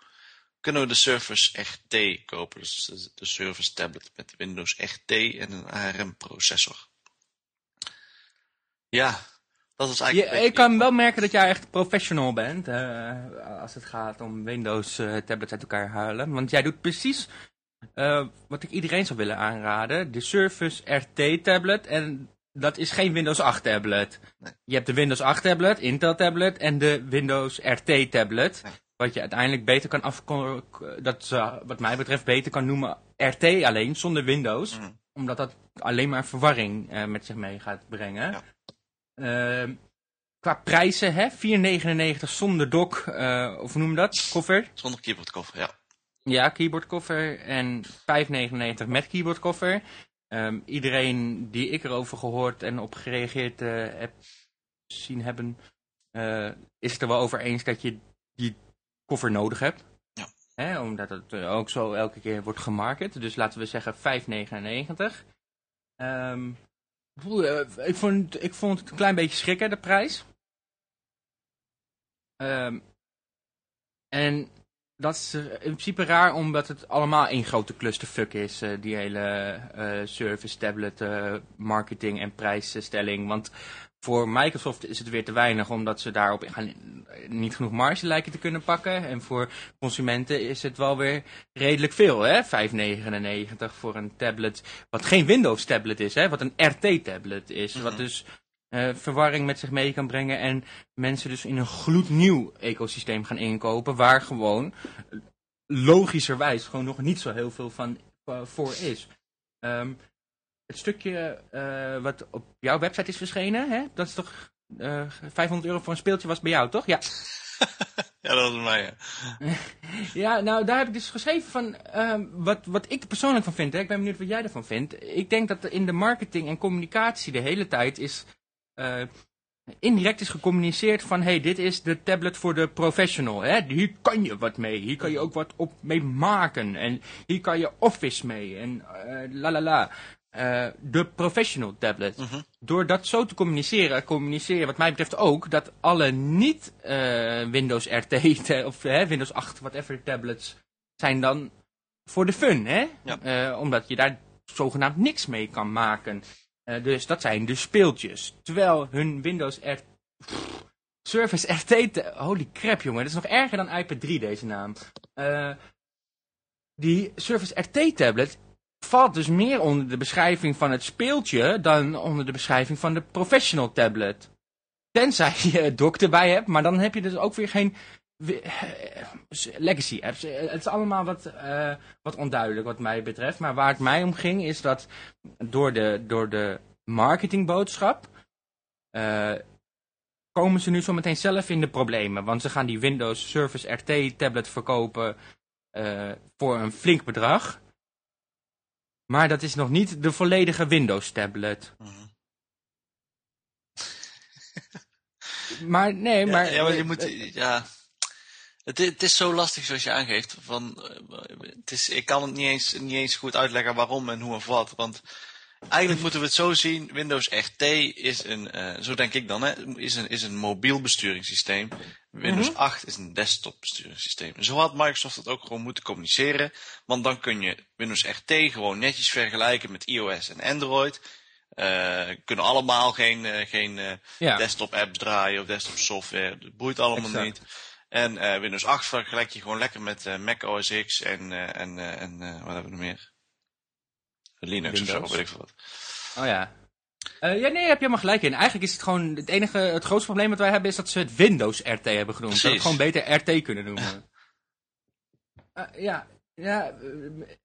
kunnen we de Surface RT kopen. Dus de- Surface tablet met Windows RT en een ARM processor. Ja, dat is eigenlijk... een ik kan wel merken dat jij echt professional bent. eh, als het gaat om Windows eh, tablets uit elkaar halen. Want jij doet precies eh, wat ik iedereen zou willen aanraden. De Surface RT tablet. En dat is geen Windows 8 tablet. Nee. Je hebt de Windows 8 tablet, Intel tablet en de Windows RT tablet. Nee. Wat je uiteindelijk beter kan af, dat ze, wat mij betreft beter kan noemen RT alleen, zonder Windows. Mhm. Omdat dat alleen maar verwarring eh, met zich mee gaat brengen. Ja. Ehm, qua prijzen, hè, 4,99 zonder dock, eh, of noem dat? Koffer? Zonder keyboardkoffer, ja. Ja, keyboardkoffer. En 5,99 met keyboardkoffer. Ehm, iedereen die ik erover gehoord en op gereageerd eh, heb zien hebben, eh, is het er wel over eens dat je die koffer nodig hebt. Ja. Omdat het eh, ook zo elke keer wordt gemarket. Dus laten we zeggen 5,99. Ehm, eh, ik, vond, ik vond het een klein beetje schrikken, de prijs. Ehm, en dat is eh, in principe raar, omdat het allemaal één grote clusterfuck is. eh, die hele eh, service, tablet, marketing en prijsstelling. Want voor Microsoft is het weer te weinig, omdat ze daarop gaan, niet genoeg marge lijken te kunnen pakken. En voor consumenten is het wel weer redelijk veel, hè? 5,99 voor een tablet, wat geen Windows tablet is, hè? Wat een RT tablet is. Wat Mhm. dus eh, verwarring met zich mee kan brengen en mensen dus in een gloednieuw ecosysteem gaan inkopen, waar gewoon logischerwijs gewoon nog niet zo heel veel van eh, voor is. Ehm, het stukje eh, wat op jouw website is verschenen, hè? dat is toch eh 500 euro voor een speeltje was bij jou, toch? Ja. Ja, dat was mij, ja. Ja, nou daar heb ik dus geschreven van ehm, wat, wat ik er persoonlijk van vind. Hè. Ik ben benieuwd wat jij ervan vindt. Ik denk dat in de marketing en communicatie de hele tijd is indirect is gecommuniceerd van hey, dit is de tablet voor de professional. Hè. Hier kan je wat mee. Hier kan je ook wat op mee maken. En hier kan je office mee. En eh, la la la. Eh, de professional tablet. Mhm. Door dat zo te communiceren, communiceren wat mij betreft ook dat alle niet eh, Windows RT of Windows 8, whatever tablets zijn dan voor de fun, hè? Ja. Eh, omdat je daar zogenaamd niks mee kan maken. Eh, dus dat zijn de speeltjes. Terwijl hun Windows R... Pff, Surface RT... Holy crap, jongen. Dat is nog erger dan iPad 3, deze naam. Eh, die Surface RT tablet valt dus meer onder de beschrijving van het speeltje dan onder de beschrijving van de professional tablet. Tenzij je het dock erbij hebt, maar dan heb je dus ook weer geen legacy apps. Eh, Het is allemaal wat, eh, wat onduidelijk wat mij betreft. Maar waar het mij om ging is dat door de, door de marketingboodschap eh, komen ze nu zo meteen zelf in de problemen. Want ze gaan die Windows Service RT tablet verkopen eh, voor een flink bedrag. Maar dat is nog niet de volledige Windows tablet. Mhm. Maar nee, maar... ja, maar je eh, moet, eh, ja. Het, is zo lastig zoals je aangeeft. Van, eh, het is, ik kan het niet eens, niet eens goed uitleggen waarom en hoe of wat. Want eigenlijk moeten we het zo zien. Windows RT is een, eh, zo denk ik dan, hè, is een, is een mobiel besturingssysteem. Windows 8 is een desktop besturingssysteem. En zo had Microsoft het ook gewoon moeten communiceren. Want dan kun je Windows RT gewoon netjes vergelijken met iOS en Android. Eh, kunnen allemaal geen, geen ja. desktop apps draaien of desktop software. Dat boeit allemaal Exact. niet. En eh, Windows 8 vergelijk je gewoon lekker met eh, Mac OS X en, eh, en, en wat hebben we nog meer? Linux of zo, weet ik veel wat. Oh ja. Ja, nee, heb je helemaal gelijk in. Eigenlijk is het gewoon het enige, het grootste probleem wat wij hebben is dat ze het Windows RT hebben genoemd. Dat gewoon beter RT kunnen noemen. Ja, Ja,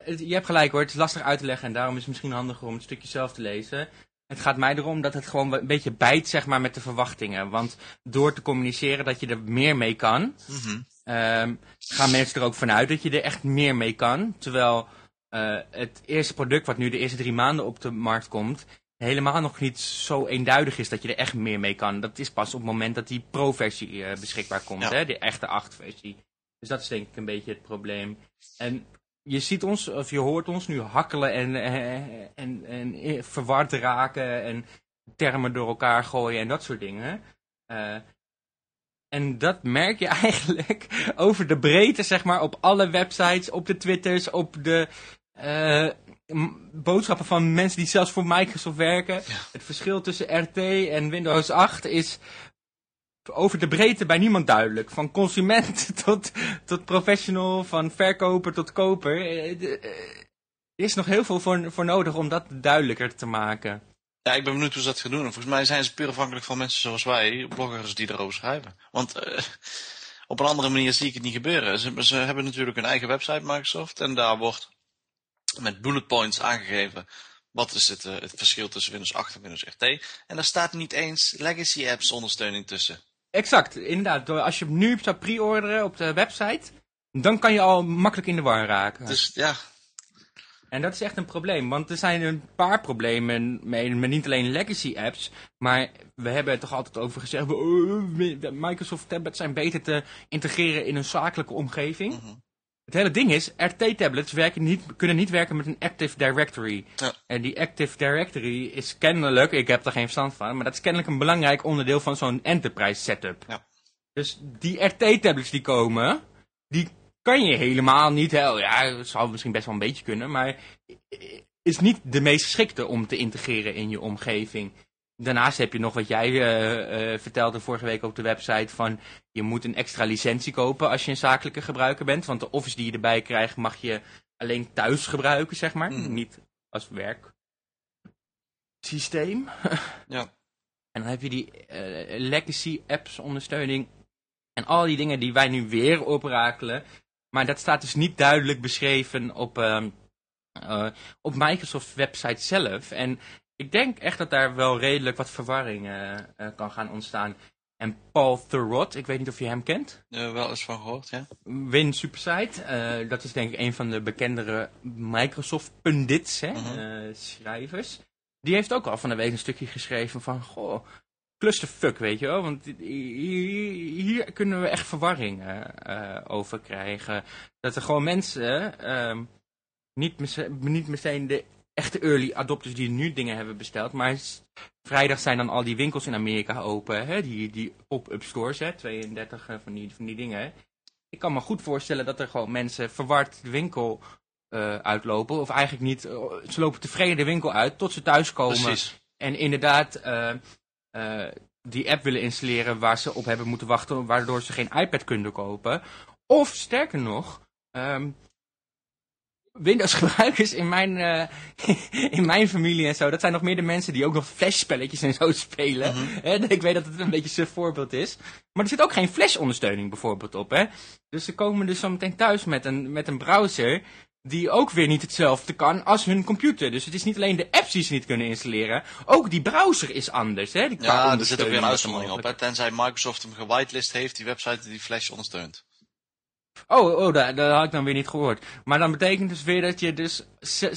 je hebt gelijk hoor. Het is lastig uit te leggen en daarom is het misschien handiger om het stukje zelf te lezen. Het gaat mij erom dat het gewoon een beetje bijt zeg maar, met de verwachtingen. Want door te communiceren dat je er meer mee kan, Mhm. ehm, gaan mensen er ook vanuit dat je er echt meer mee kan. Terwijl eh, het eerste product wat nu de eerste drie maanden op de markt komt, helemaal nog niet zo eenduidig is dat je er echt meer mee kan. Dat is pas op het moment dat die pro-versie eh, beschikbaar komt, Ja. hè? de echte 8-versie. Dus dat is denk ik een beetje het probleem. En je ziet ons, of je hoort ons nu hakkelen en, eh, en, en, eh, verward raken en termen door elkaar gooien en dat soort dingen. Eh, en dat merk je eigenlijk over de breedte, zeg maar, op alle websites, op de twitters, op de boodschappen van mensen die zelfs voor Microsoft werken. Het verschil tussen RT en Windows 8 is over de breedte bij niemand duidelijk. Van consument tot, tot professional, van verkoper tot koper. Eh, de- eh, Er is nog heel veel voor, voor nodig om dat duidelijker te maken. Ja, ik ben benieuwd hoe ze dat gaan doen. En volgens mij zijn ze puur afhankelijk van mensen zoals wij, bloggers die erover schrijven. Want eh, op een andere manier zie ik het niet gebeuren. Ze, hebben natuurlijk een eigen website, Microsoft, en daar wordt met bullet points aangegeven wat is het, eh, het verschil tussen Windows 8 en Windows RT. En daar staat niet eens legacy apps ondersteuning tussen. Exact, inderdaad. Als je hem nu zou pre-orderen op de website, dan kan je al makkelijk in de war raken. Dus ja, En dat is echt een probleem, want er zijn een paar problemen met niet alleen legacy apps, maar we hebben het toch altijd over gezegd, "Oh, de Microsoft tablets zijn beter te integreren in een zakelijke omgeving. Mhm. Het hele ding is, RT-tablets werken niet, kunnen niet werken met een Active Directory. Ja. En die Active Directory is kennelijk, ik heb er geen verstand van, maar dat is kennelijk een belangrijk onderdeel van zo'n enterprise setup. Ja. Dus die RT-tablets die komen, die kan je helemaal niet, heel, ja, het zou misschien best wel een beetje kunnen, maar is niet de meest geschikte om te integreren in je omgeving. Daarnaast heb je nog wat jij eh, eh, vertelde vorige week op de website van je moet een extra licentie kopen als je een zakelijke gebruiker bent. Want de office die je erbij krijgt mag je alleen thuis gebruiken, zeg maar. Mhm. Niet als werksysteem. ja. En dan heb je die eh, legacy apps ondersteuning. En al die dingen die wij nu weer oprakelen. Maar dat staat dus niet duidelijk beschreven op, ehm, eh, op Microsoft website zelf. En ik denk echt dat daar wel redelijk wat verwarring eh, eh, kan gaan ontstaan. En Paul Thurrott, ik weet niet of je hem kent. Eh, wel eens van gehoord, ja. Win Supersite, dat is denk ik een van de bekendere Microsoft pundits, hè, Mhm. schrijvers. Die heeft ook al van de week een stukje geschreven van, goh, clusterfuck, weet je wel. Want hier, hier kunnen we echt verwarring over krijgen. Dat er gewoon mensen, ehm, niet, niet meteen de echte early adopters die nu dingen hebben besteld, maar vrijdag zijn dan al die winkels in Amerika open, hè, die, die pop-up stores, hè, 32 eh, van die, van die dingen. hè. Ik kan me goed voorstellen dat er gewoon mensen verward de winkel eh, uitlopen, of eigenlijk niet, eh, ze lopen tevreden de winkel uit tot ze thuiskomen. Precies. En inderdaad die app willen installeren waar ze op hebben moeten wachten, waardoor ze geen iPad kunnen kopen. Of sterker nog, ehm, Windows gebruikers in mijn, eh, in mijn familie en zo, dat zijn nog meer de mensen die ook nog flashspelletjes en zo spelen. Hè, ik weet dat het een beetje een voorbeeld is. Maar er zit ook geen flash ondersteuning bijvoorbeeld op. Hè? Dus ze komen dus zo meteen thuis met een, met een browser die ook weer niet hetzelfde kan als hun computer. Dus het is niet alleen de apps die ze niet kunnen installeren, ook die browser is anders. Hè? Die Ja, er zit ook weer een uitzondering op. Hè? Tenzij Microsoft hem gewitelist heeft, die website die Flash ondersteunt. Oh, oh dat, dat had ik dan weer niet gehoord. Maar dan betekent dus weer dat je dus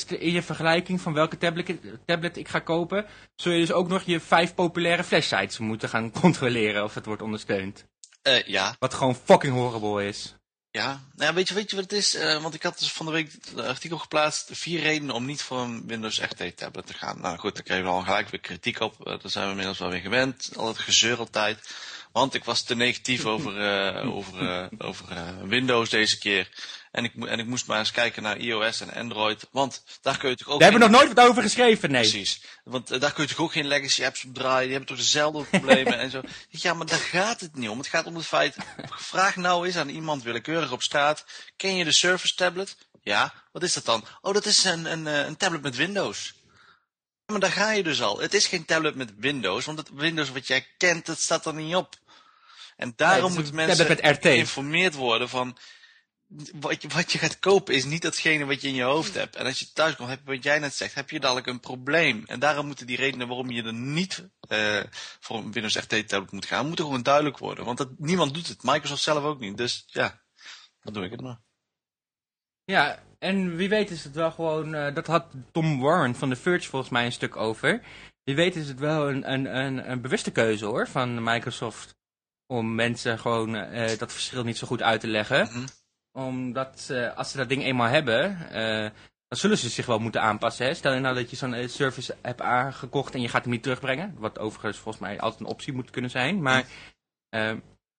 in je vergelijking van welke tablet, tablet ik ga kopen, zul je dus ook nog je vijf populaire flashsites moeten gaan controleren of het wordt ondersteund. Eh, ja, Wat gewoon fucking horrible is. ja. Nou, ja, weet, je, weet je wat het is? Eh, want ik had dus van de week een artikel geplaatst. Vier redenen om niet voor een Windows RT tablet te gaan. Nou goed, daar kregen we al gelijk weer kritiek op. Eh, daar zijn we inmiddels wel weer gewend. Al het gezeur altijd. Want ik was te negatief over, eh, over, eh, over eh, Windows deze keer. En ik, en ik moest maar eens kijken naar iOS en Android. Want daar kun je toch ook... Daar hebben we nog nooit wat over geschreven, nee. Precies. Want daar kun je toch ook geen legacy apps op draaien. Die hebben toch dezelfde problemen en zo. Ja, maar daar gaat het niet om. Het gaat om het feit. Vraag nou eens aan iemand willekeurig op straat. Ken je de Surface tablet? Ja. Wat is dat dan? Oh, dat is een, een, een tablet met Windows. Maar daar ga je dus al. Het is geen tablet met Windows. Want het Windows wat jij kent, dat staat er niet op. En daarom moeten mensen geïnformeerd worden van... wat je, wat je gaat kopen is niet datgene wat je in je hoofd hebt. En als je thuis komt, heb je wat jij net zegt, heb je dadelijk een probleem. En daarom moeten die redenen waarom je er niet uh, voor een Windows RT tablet moet gaan, moeten gewoon duidelijk worden. Want dat, niemand doet het. Microsoft zelf ook niet. Dus ja, dan doe ik het maar. Ja, en wie weet is het wel gewoon, uh, dat had Tom Warren van The Verge volgens mij een stuk over. Wie weet is het wel een, een, een, een bewuste keuze hoor, van Microsoft. Om mensen gewoon uh, dat verschil niet zo goed uit te leggen. Mm -hmm omdat uh, als ze dat ding eenmaal hebben, uh, dan zullen ze zich wel moeten aanpassen. Hè? Stel je nou dat je zo'n service hebt aangekocht en je gaat hem niet terugbrengen. Wat overigens volgens mij altijd een optie moet kunnen zijn. Maar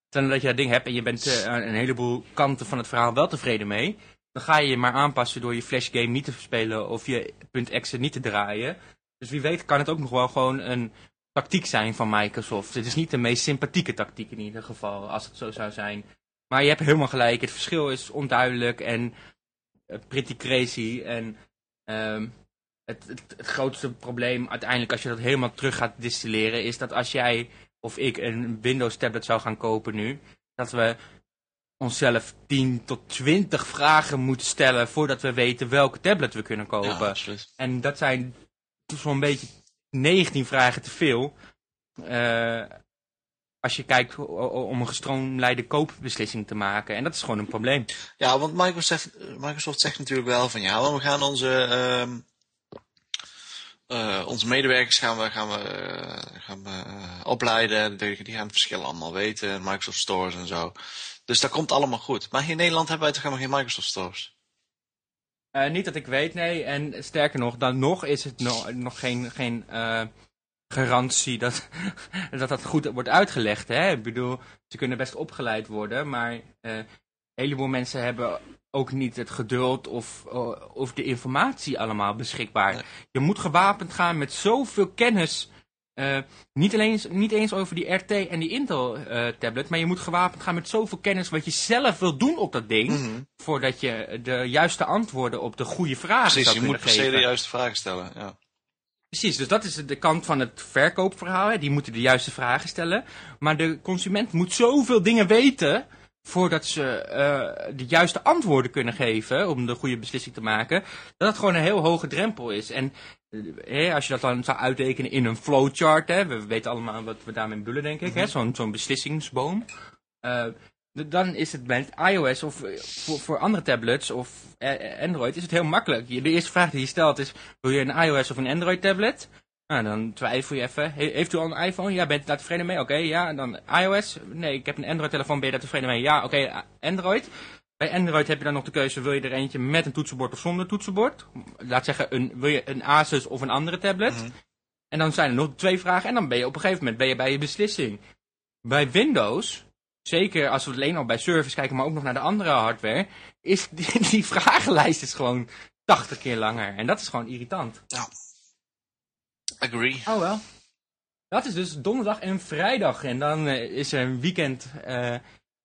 stel nou dat je dat ding hebt en je bent aan een heleboel kanten van het verhaal wel tevreden mee. Dan ga je je maar aanpassen door je flash game niet te spelen of je .exe niet te draaien. Dus wie weet kan het ook nog wel gewoon een tactiek zijn van Microsoft. Het is niet de meest sympathieke tactiek in ieder geval, als het zo zou zijn. Maar je hebt helemaal gelijk. Het verschil is onduidelijk en uh, pretty crazy. En um, het, het, het, grootste probleem uiteindelijk als je dat helemaal terug gaat distilleren... is dat als jij of ik een Windows tablet zou gaan kopen nu... dat we onszelf 10 tot 20 vragen moeten stellen voordat we weten welke tablet we kunnen kopen. Ja, en dat zijn zo'n beetje 19 vragen te veel. Uh, als je kijkt om een gestroomlijnde koopbeslissing te maken. En dat is gewoon een probleem. Ja, want Microsoft, Microsoft zegt natuurlijk wel van ja, we gaan onze, uh, uh, onze medewerkers gaan we, gaan we, uh, gaan we opleiden. Die gaan het verschil allemaal weten. Microsoft Stores en zo. Dus dat komt allemaal goed. Maar hier in Nederland hebben wij toch helemaal geen Microsoft Stores? Niet dat ik weet, nee. En sterker nog, dan nog is het nog, nog geen... geen garantie dat, dat dat goed wordt uitgelegd. Hè? Ik bedoel, ze kunnen best opgeleid worden, maar uh, een heleboel mensen hebben ook niet het geduld of, of de informatie allemaal beschikbaar. Je moet gewapend gaan met zoveel kennis. Uh, niet, alleen, niet eens over die RT en die Intel tablet, maar je moet gewapend gaan met zoveel kennis wat je zelf wil doen op dat ding, mm -hmm. voordat je de juiste antwoorden op de goede vragen Precies, zou je moet per se de juiste vragen stellen, ja. Precies, dus dat is de kant van het verkoopverhaal. Hè. Die moeten de juiste vragen stellen. Maar de consument moet zoveel dingen weten voordat ze uh, de juiste antwoorden kunnen geven om de goede beslissing te maken, dat het gewoon een heel hoge drempel is. En als je dat dan zou uittekenen in een flowchart, hè, we weten allemaal wat we daarmee bedoelen, denk ik, mm -hmm. zo'n beslissingsboom. Uh, dan is het met iOS of voor, voor andere tablets of Android is het heel makkelijk. De eerste vraag die je stelt is, wil je een iOS of een Android tablet? Nou, dan twijfel je even. heeft u al een iPhone? Ja, bent u daar tevreden mee? Oké, okay, ja. En dan iOS? Nee, ik heb een Android-telefoon. Ben je daar tevreden mee? Ja, oké, okay, Android. Bij Android heb je dan nog de keuze, wil je er eentje met een toetsenbord of zonder toetsenbord? Laat zeggen, een, wil je een Asus of een andere tablet? Mm -hmm. En dan zijn er nog twee vragen en dan ben je op een gegeven moment ben je bij je beslissing. Bij Windows zeker als we alleen al bij service kijken, maar ook nog naar de andere hardware, is die, die vragenlijst is gewoon 80 keer langer. En dat is gewoon irritant. Ja. Agree. Oh wel. Dat is dus donderdag en vrijdag. En dan uh, is er een weekend uh,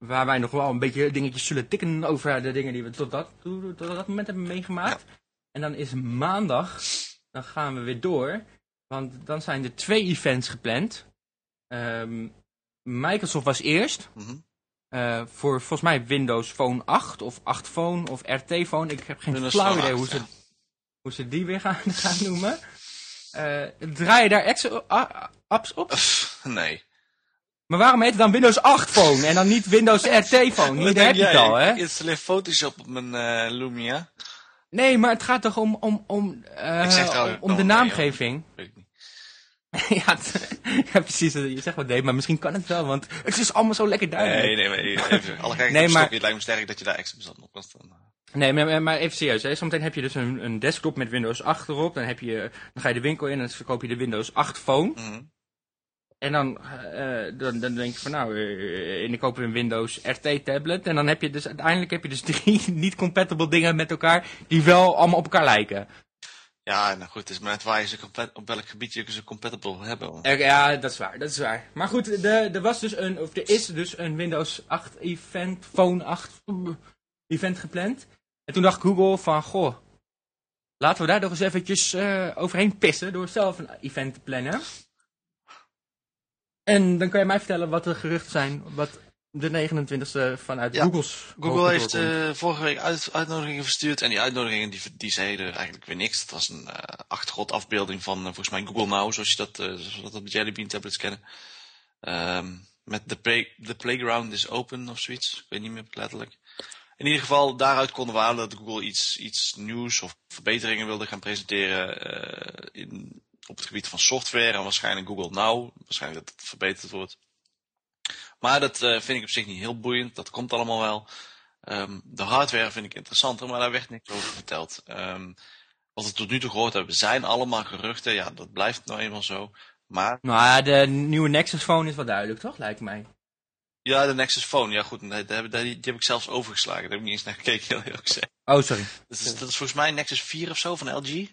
waar wij nog wel een beetje dingetjes zullen tikken over de dingen die we tot dat, tot dat moment hebben meegemaakt. Ja. En dan is maandag, dan gaan we weer door. Want dan zijn er twee events gepland. Um, Microsoft was eerst. Mm -hmm. uh, voor volgens mij Windows Phone 8 of 8 Phone of RT Phone. Ik heb geen Windows flauw idee 8, hoe, ze, ja. hoe ze die weer gaan, gaan noemen. Uh, draai je daar apps op? Nee. Maar waarom heet het dan Windows 8 Phone en dan niet Windows RT Phone? Hier heb je het al, hè? Ik installeer Photoshop op mijn uh, Lumia. Nee, maar het gaat toch om, om, om, om, om de naamgeving? Weet ik niet. ja, ja, precies. Je zegt wat nee, maar misschien kan het wel, want het is allemaal zo lekker duidelijk. Nee, nee, maar even, alle nee, maar... het lijkt me sterk dat je daar extra bestand op kan staan. Nee, maar, maar even serieus. Hè. Zometeen heb je dus een, een desktop met Windows 8 erop. Dan, heb je, dan ga je de winkel in en dan verkoop je de Windows 8 Phone. Mm -hmm. En dan, uh, dan, dan denk je van nou, uh, en ik koop een Windows RT tablet. En dan heb je dus uiteindelijk heb je dus drie niet compatible dingen met elkaar die wel allemaal op elkaar lijken. Ja, nou goed, het is maar net waar je ze op welk gebied je ze compatible hebben. Ja, dat is waar, dat is waar. Maar goed, er was dus een, of er is dus een Windows 8 event, Phone 8 event gepland. En toen dacht Google van, goh, laten we daar nog eens eventjes uh, overheen pissen door zelf een event te plannen. En dan kan je mij vertellen wat de geruchten zijn, wat de 29e vanuit Ja, Google's Google heeft eh, vorige week uit, uitnodigingen verstuurd. En die uitnodigingen die, die zeiden eigenlijk weer niks. Het was een eh achtergrondafbeelding van eh, volgens mij Google Now, zoals je dat, zoals we dat op de Jelly Bean tablets kennen. Ehm, met the, play, the playground is open of zoiets. Ik weet niet meer letterlijk. In ieder geval, daaruit konden we halen dat Google iets, iets nieuws of verbeteringen wilde gaan presenteren in, op het gebied van software. En waarschijnlijk Google Now. Waarschijnlijk dat het verbeterd wordt. Maar dat eh, vind ik op zich niet heel boeiend. Dat komt allemaal wel. Ehm, de hardware vind ik interessanter, maar daar werd niks over verteld. Ehm, wat we tot nu toe gehoord hebben, zijn allemaal geruchten. Ja, dat blijft nou eenmaal zo. Maar Nou ja, de nieuwe Nexus phone is wel duidelijk, toch? Lijkt mij. ja, de Nexus Phone, ja goed, die, die heb ik zelfs overgeslagen. Daar heb ik niet eens naar gekeken, heel eerlijk gezegd. Oh, sorry. Dat is, dat is volgens mij Nexus 4 of zo van LG.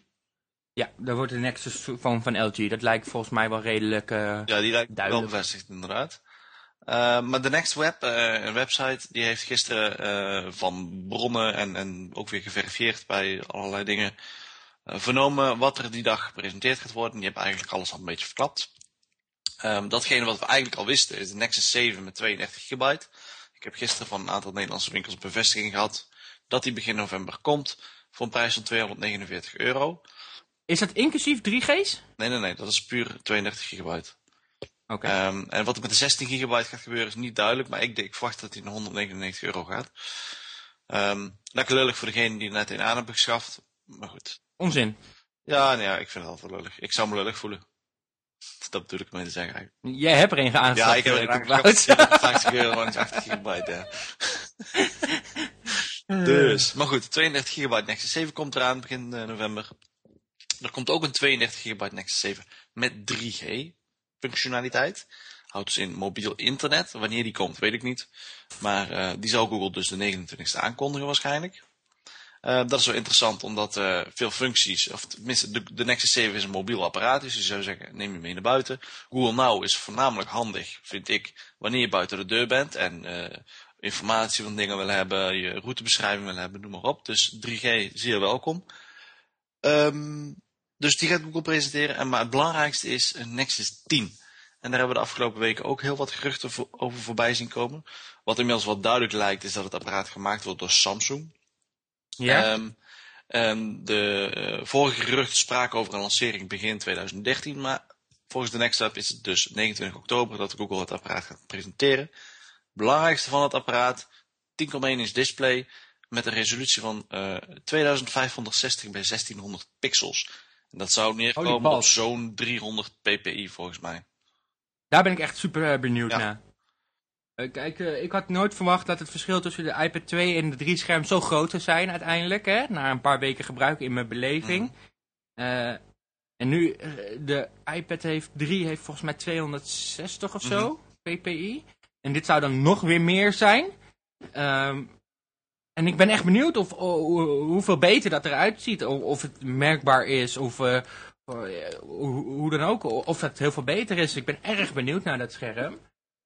Ja, daar wordt de Nexus phone van LG. Dat lijkt volgens mij wel redelijk... eh, Ja, die lijkt wel Duidelijk. bevestigd inderdaad. Eh, maar de Next Web, eh, een website, die heeft gisteren van bronnen en, en ook weer geverifieerd bij allerlei dingen vernomen wat er die dag gepresenteerd gaat worden. Die hebben eigenlijk alles al een beetje verklapt. Ehm, datgene wat we eigenlijk al wisten is de Nexus 7 met 32 gigabyte. Ik heb gisteren van een aantal Nederlandse winkels bevestiging gehad dat die begin november komt voor een prijs van 249 euro. Is dat inclusief 3G's? Nee, nee, nee, dat is puur 32 gigabyte. Oké. Ehm, en wat er met de 16 gigabyte gaat gebeuren is niet duidelijk, maar ik, ik verwacht dat hij naar 199 euro gaat. Ehm lekker lullig voor degene die er net een aan hebben geschaft. Maar goed. Onzin. Ja, nee, ja, ik vind het altijd lullig. Ik zou me lullig voelen. Dat bedoel ik mee te zeggen eigenlijk. Jij hebt er een aangeschaft. Ja, ik heb er Koen aangeschaft. Wout. 50 euro langs 80 gigabyte, ja. Dus, maar goed, 32 gigabyte Nexus 7 komt eraan begin eh, november. Er komt ook een 32 gigabyte Nexus 7 met 3G functionaliteit. Houdt dus in mobiel internet. Wanneer die komt, weet ik niet. Maar eh, die zal Google dus de 29e aankondigen waarschijnlijk. Eh, dat is wel interessant, omdat eh, veel functies, of tenminste de, Nexus 7 is een mobiel apparaat, dus je zou zeggen, neem je mee naar buiten. Google Now is voornamelijk handig, vind ik, wanneer je buiten de deur bent en informatie van dingen wil hebben, je routebeschrijving wil hebben, noem maar op. Dus 3G zeer welkom. Ehm, dus die gaat Google presenteren. En, maar het belangrijkste is een Nexus 10. En daar hebben we de afgelopen weken ook heel wat geruchten voor- over voorbij zien komen. Wat inmiddels wel duidelijk lijkt, is dat het apparaat gemaakt wordt door Samsung. Ja? Ehm, de eh, vorige geruchten spraken over een lancering begin 2013, maar volgens de Next Up is het dus 29 oktober dat Google het apparaat gaat presenteren. Belangrijkste van het apparaat, 10,1 inch display met een resolutie van eh 2560 bij 1600 pixels. En dat zou neerkomen op zo'n 300 ppi volgens mij. Daar ben ik echt super eh, benieuwd Ja. naar. Eh, kijk, eh, ik had nooit verwacht dat het verschil tussen de iPad 2 en de 3 scherm zo groot zou zijn uiteindelijk. Hè? Na een paar weken gebruik in mijn beleving. Eh, en nu, de iPad heeft 3 heeft volgens mij 260 of zo ppi. En dit zou dan nog weer meer zijn. Ehm, en ik ben echt benieuwd of, hoe- hoeveel beter dat eruit ziet. Of, of het merkbaar is, of eh, hoe, hoe dan ook. Of het heel veel beter is. Ik ben erg benieuwd naar dat scherm.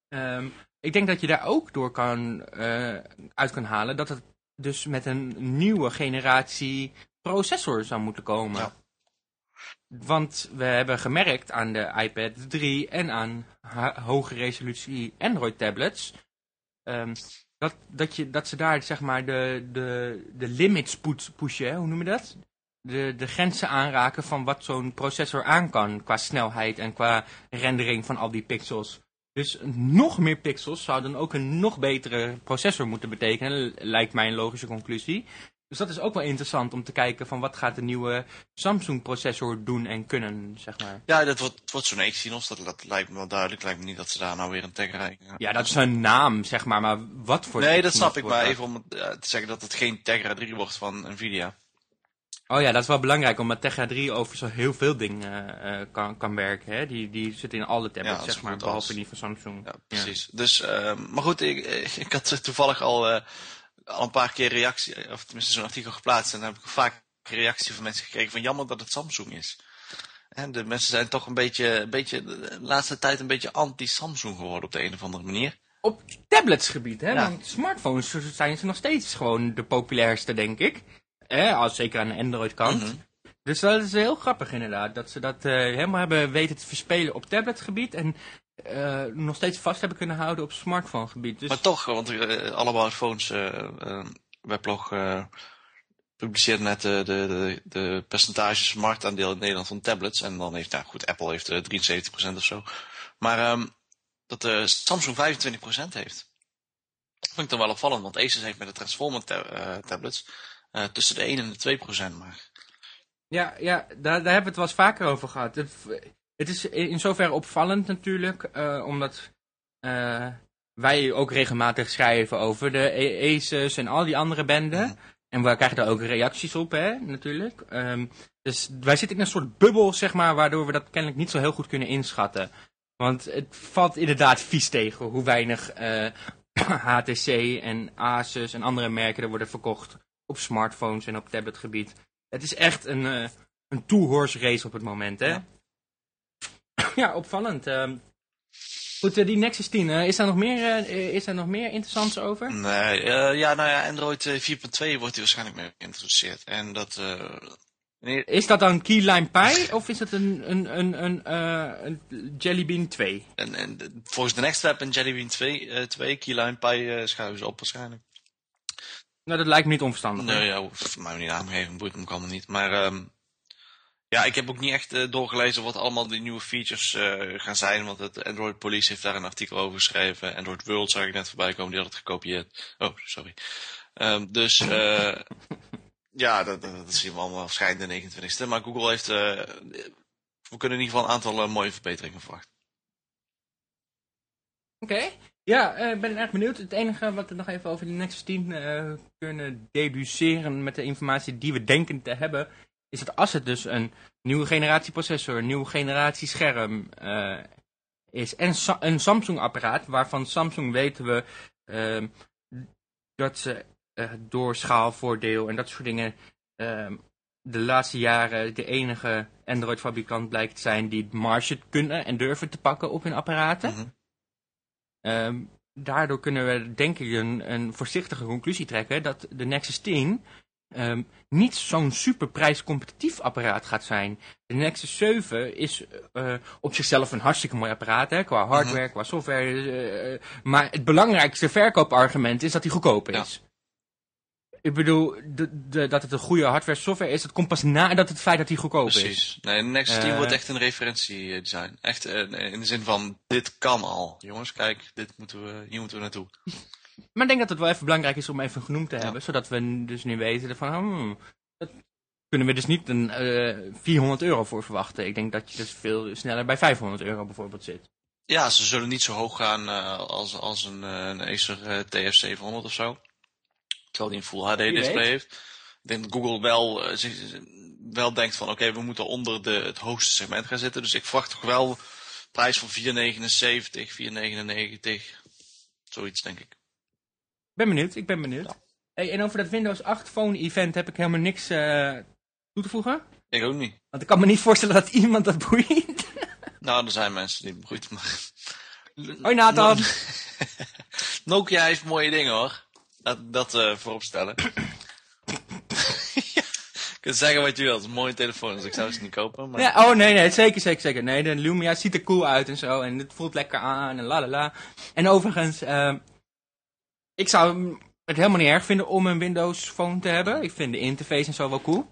Ehm, ik denk dat je daar ook door kan, eh, uit kan halen dat het dus met een nieuwe generatie processor zou moeten komen. Ja. Want we hebben gemerkt aan de iPad 3 en aan hoge resolutie Android tablets. ehm, dat, dat, je, dat ze daar zeg maar de, de, de limits pushen, hè? hoe noem je dat? De, de grenzen aanraken van wat zo'n processor aan kan qua snelheid en qua rendering van al die pixels. Dus nog meer pixels zou dan ook een nog betere processor moeten betekenen, lijkt mij een logische conclusie. Dus dat is ook wel interessant om te kijken van wat gaat de nieuwe Samsung processor doen en kunnen, zeg maar. Ja, dat wordt, wordt zo'n Exynos, dat, dat lijkt me wel duidelijk. Lijkt me niet dat ze daar nou weer een Tegra in gaan. Ja, dat is een naam, zeg maar, maar wat voor... Nee, dat snap ik, maar dat? even om eh, te zeggen dat het geen Tegra 3 wordt van Nvidia. Oh ja, dat is wel belangrijk, omdat Tegra 3 over zo heel veel dingen eh, eh, kan, kan werken. Hè? Die, die zit in alle tablets, zeg maar, behalve als. die van Samsung. Ja, precies. Dus, ehm, maar goed, ik, ik had toevallig al, al een paar keer reactie, of tenminste zo'n artikel geplaatst. En dan heb ik vaak reactie van mensen gekregen van jammer dat het Samsung is. En de mensen zijn toch een beetje, een beetje de laatste tijd een beetje anti-Samsung geworden op de een of andere manier. Op tabletsgebied, hè? Ja. Want smartphones zijn ze nog steeds gewoon de populairste, denk ik. Eh, als zeker aan de Android-kant. Mhm. Dus dat is heel grappig inderdaad, dat ze dat eh, helemaal hebben weten te verspelen op tabletgebied. En eh, nog steeds vast hebben kunnen houden op smartphone gebied. Dus... Maar toch, want uh, allemaal phones, uh, weblog publiceert net de, de, de, de percentages marktaandeel in Nederland van tablets. En dan heeft, nou goed, Apple heeft 73% of zo. Maar um, dat uh, Samsung 25% heeft. Dat vind ik dan wel opvallend, want Asus heeft met de Transformer ta tablets tussen de 1 en de 2% maar. Ja, ja daar, daar hebben we het wel eens vaker over gehad. Het, is in zoverre opvallend natuurlijk, omdat wij ook regelmatig schrijven over de Asus en al die andere benden. En we krijgen daar ook reacties op, hè, natuurlijk. Um, dus wij zitten in een soort bubbel, zeg maar, waardoor we dat kennelijk niet zo heel goed kunnen inschatten. Want het valt inderdaad vies tegen hoe weinig uh, HTC en Asus en andere merken er worden verkocht op smartphones en op tabletgebied. Het is echt een, uh, een two-horse race op het moment, hè. Ja, ja opvallend. Um, Goed, eh, die Nexus 10, uh, is, daar nog meer, uh, is daar nog meer interessants over? Nee, ja, nou ja, Android 4.2 wordt hier waarschijnlijk mee geïntroduceerd. En dat... Is dat dan Keyline Pi of is het een, een, een, een, een Jelly Bean 2? En, en, volgens de Next Web en Jelly Bean 2, 2 Keyline Pi schuiven ze op waarschijnlijk. Nou, dat lijkt me niet onverstandig. Nee, ja, hoeft mij niet aangeven, boeit me allemaal niet. Maar um, ja, ik heb ook niet echt uh, doorgelezen wat allemaal die nieuwe features uh, gaan zijn. Want het Android Police heeft daar een artikel over geschreven. Android World zag ik net voorbij komen, die had het gekopieerd. Oh, sorry. Um, dus uh, ja, dat, dat, zien we allemaal waarschijnlijk de 29ste. Maar Google heeft, we kunnen in ieder geval een aantal mooie verbeteringen verwachten. Oké. Okay. Ja, ik ben erg benieuwd. Het enige wat we nog even over de Nexus 10 kunnen deduceren met de informatie die we denken te hebben is dat als het dus een nieuwe generatie processor, een nieuwe generatie scherm uh, is en een Samsung apparaat, waarvan Samsung weten we uh, dat ze uh, door schaalvoordeel en dat soort dingen ehm, de laatste jaren de enige Android fabrikant blijkt te zijn die marge kunnen en durven te pakken op hun apparaten. Mm -hmm. daardoor kunnen we denk ik een, een voorzichtige conclusie trekken dat de Nexus 10 um, niet zo'n super prijscompetitief apparaat gaat zijn. De Nexus 7 is uh, op zichzelf een hartstikke mooi apparaat, hè, qua hardware, mm -hmm. qua software. Uh, maar het belangrijkste verkoopargument is dat hij goedkoop is. Ja. Ik bedoel, de, de, dat het een goede hardware software is, dat komt pas nadat het feit dat hij goedkoop Precies. is. Precies. Nee, de Nexus 10 uh, wordt echt een referentiedesign. Echt in de zin van, dit kan al. Jongens, kijk, dit moeten we, hier moeten we naartoe. Maar ik denk dat het wel even belangrijk is om even genoemd te hebben. Ja. Zodat we dus nu weten van, hmm, dat kunnen we dus niet een uh, eh, 400 euro voor verwachten. Ik denk dat je dus veel sneller bij 500 euro bijvoorbeeld zit. Ja, ze zullen niet zo hoog gaan uh, als, als een, uh, een Acer TF700 of zo. Terwijl die een Full HD display heeft. Ik denk dat Google wel, wel denkt van oké, okay, we moeten onder de, het hoogste segment gaan zitten. Dus ik verwacht toch wel prijs van 4,79, 4,99. Zoiets denk ik ben benieuwd, ik ben benieuwd. Ja. Hey, en over dat Windows 8 Phone event heb ik helemaal niks uh, toe te voegen. Ik ook niet. Want ik kan me niet voorstellen dat iemand dat boeit. Nou, er zijn mensen die boeit, maar... Hoi Nathan! Nokia heeft mooie dingen hoor. Dat, dat uh, voorop stellen. Je kunt zeggen wat je wilt, het is een mooie telefoon, dus ik zou ze niet kopen. Maar... Ja, oh nee, nee, zeker, zeker, zeker. Nee, de Lumia ziet er cool uit en zo, en het voelt lekker aan en la la la. En overigens, uh, ik zou het helemaal niet erg vinden om een Windows Phone te hebben. Ik vind de interface en zo wel cool.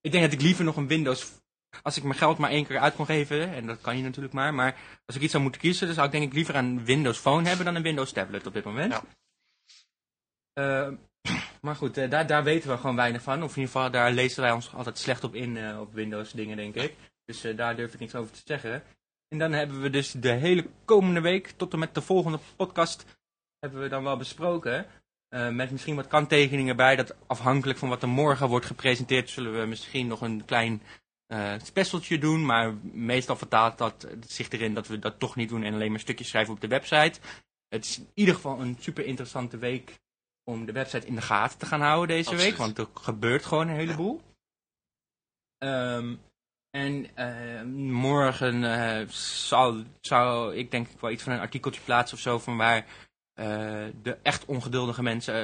Ik denk dat ik liever nog een Windows... Als ik mijn geld maar één keer uit kon geven, en dat kan je natuurlijk maar, maar als ik iets zou moeten kiezen, dan zou ik denk ik liever een Windows Phone hebben dan een Windows Tablet op dit moment. Ja. Uh, maar goed, uh, daar, daar weten we gewoon weinig van. Of in ieder geval, daar lezen wij ons altijd slecht op in, uh, op Windows dingen, denk ik. Dus daar durf ik niks over te zeggen. En dan hebben we dus de hele komende week, tot en met de volgende podcast, hebben we dan wel besproken. Uh, met misschien wat kanttekeningen bij. Dat afhankelijk van wat er morgen wordt gepresenteerd, zullen we misschien nog een klein uh, specialtje doen. Maar meestal vertaalt dat zich erin dat we dat toch niet doen en alleen maar stukjes schrijven op de website. Het is in ieder geval een super interessante week om de website in de gaten te gaan houden deze Absoluut. week. Want er gebeurt gewoon een heleboel. Um, en uh, morgen uh, zal, zal ik denk ik wel iets van een artikeltje plaatsen of zo van waar de echt ongeduldige mensen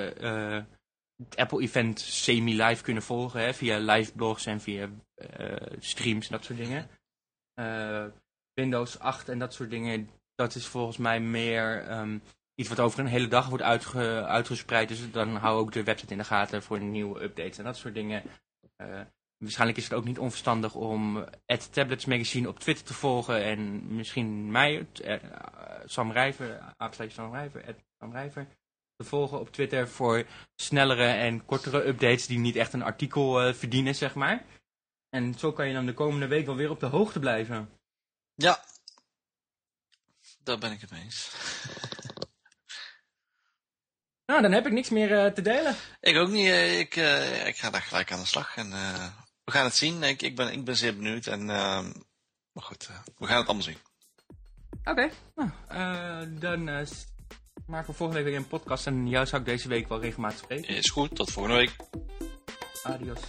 het Apple-event semi-live kunnen volgen. Hè, via live blogs en via streams en dat soort dingen. Windows 8 en dat soort dingen. dat is volgens mij meer ehm, iets wat over een hele dag wordt uitge uitgespreid. Dus dan hou ook de website in de gaten voor nieuwe updates en dat soort dingen. Waarschijnlijk is het ook niet onverstandig om het Tablets Magazine op Twitter te volgen. En misschien mij, uh, Sam Rijver, Sam Rijver, Sam Rijver, te volgen op Twitter voor snellere en kortere updates die niet echt een artikel uh, verdienen, zeg maar. En zo kan je dan de komende week wel weer op de hoogte blijven. Ja, daar ben ik het mee eens. Nou, dan heb ik niks meer uh, te delen. Ik ook niet. Uh, ik, ik ga daar gelijk aan de slag. En we gaan het zien. Ik, ik, ben, ik ben zeer benieuwd. En, ehm, maar goed, we gaan het allemaal zien. Oké. Okay. Nou, dan maken we volgende week weer een podcast. En jou zou ik deze week wel regelmatig spreken. Is goed. Tot volgende week. Adios.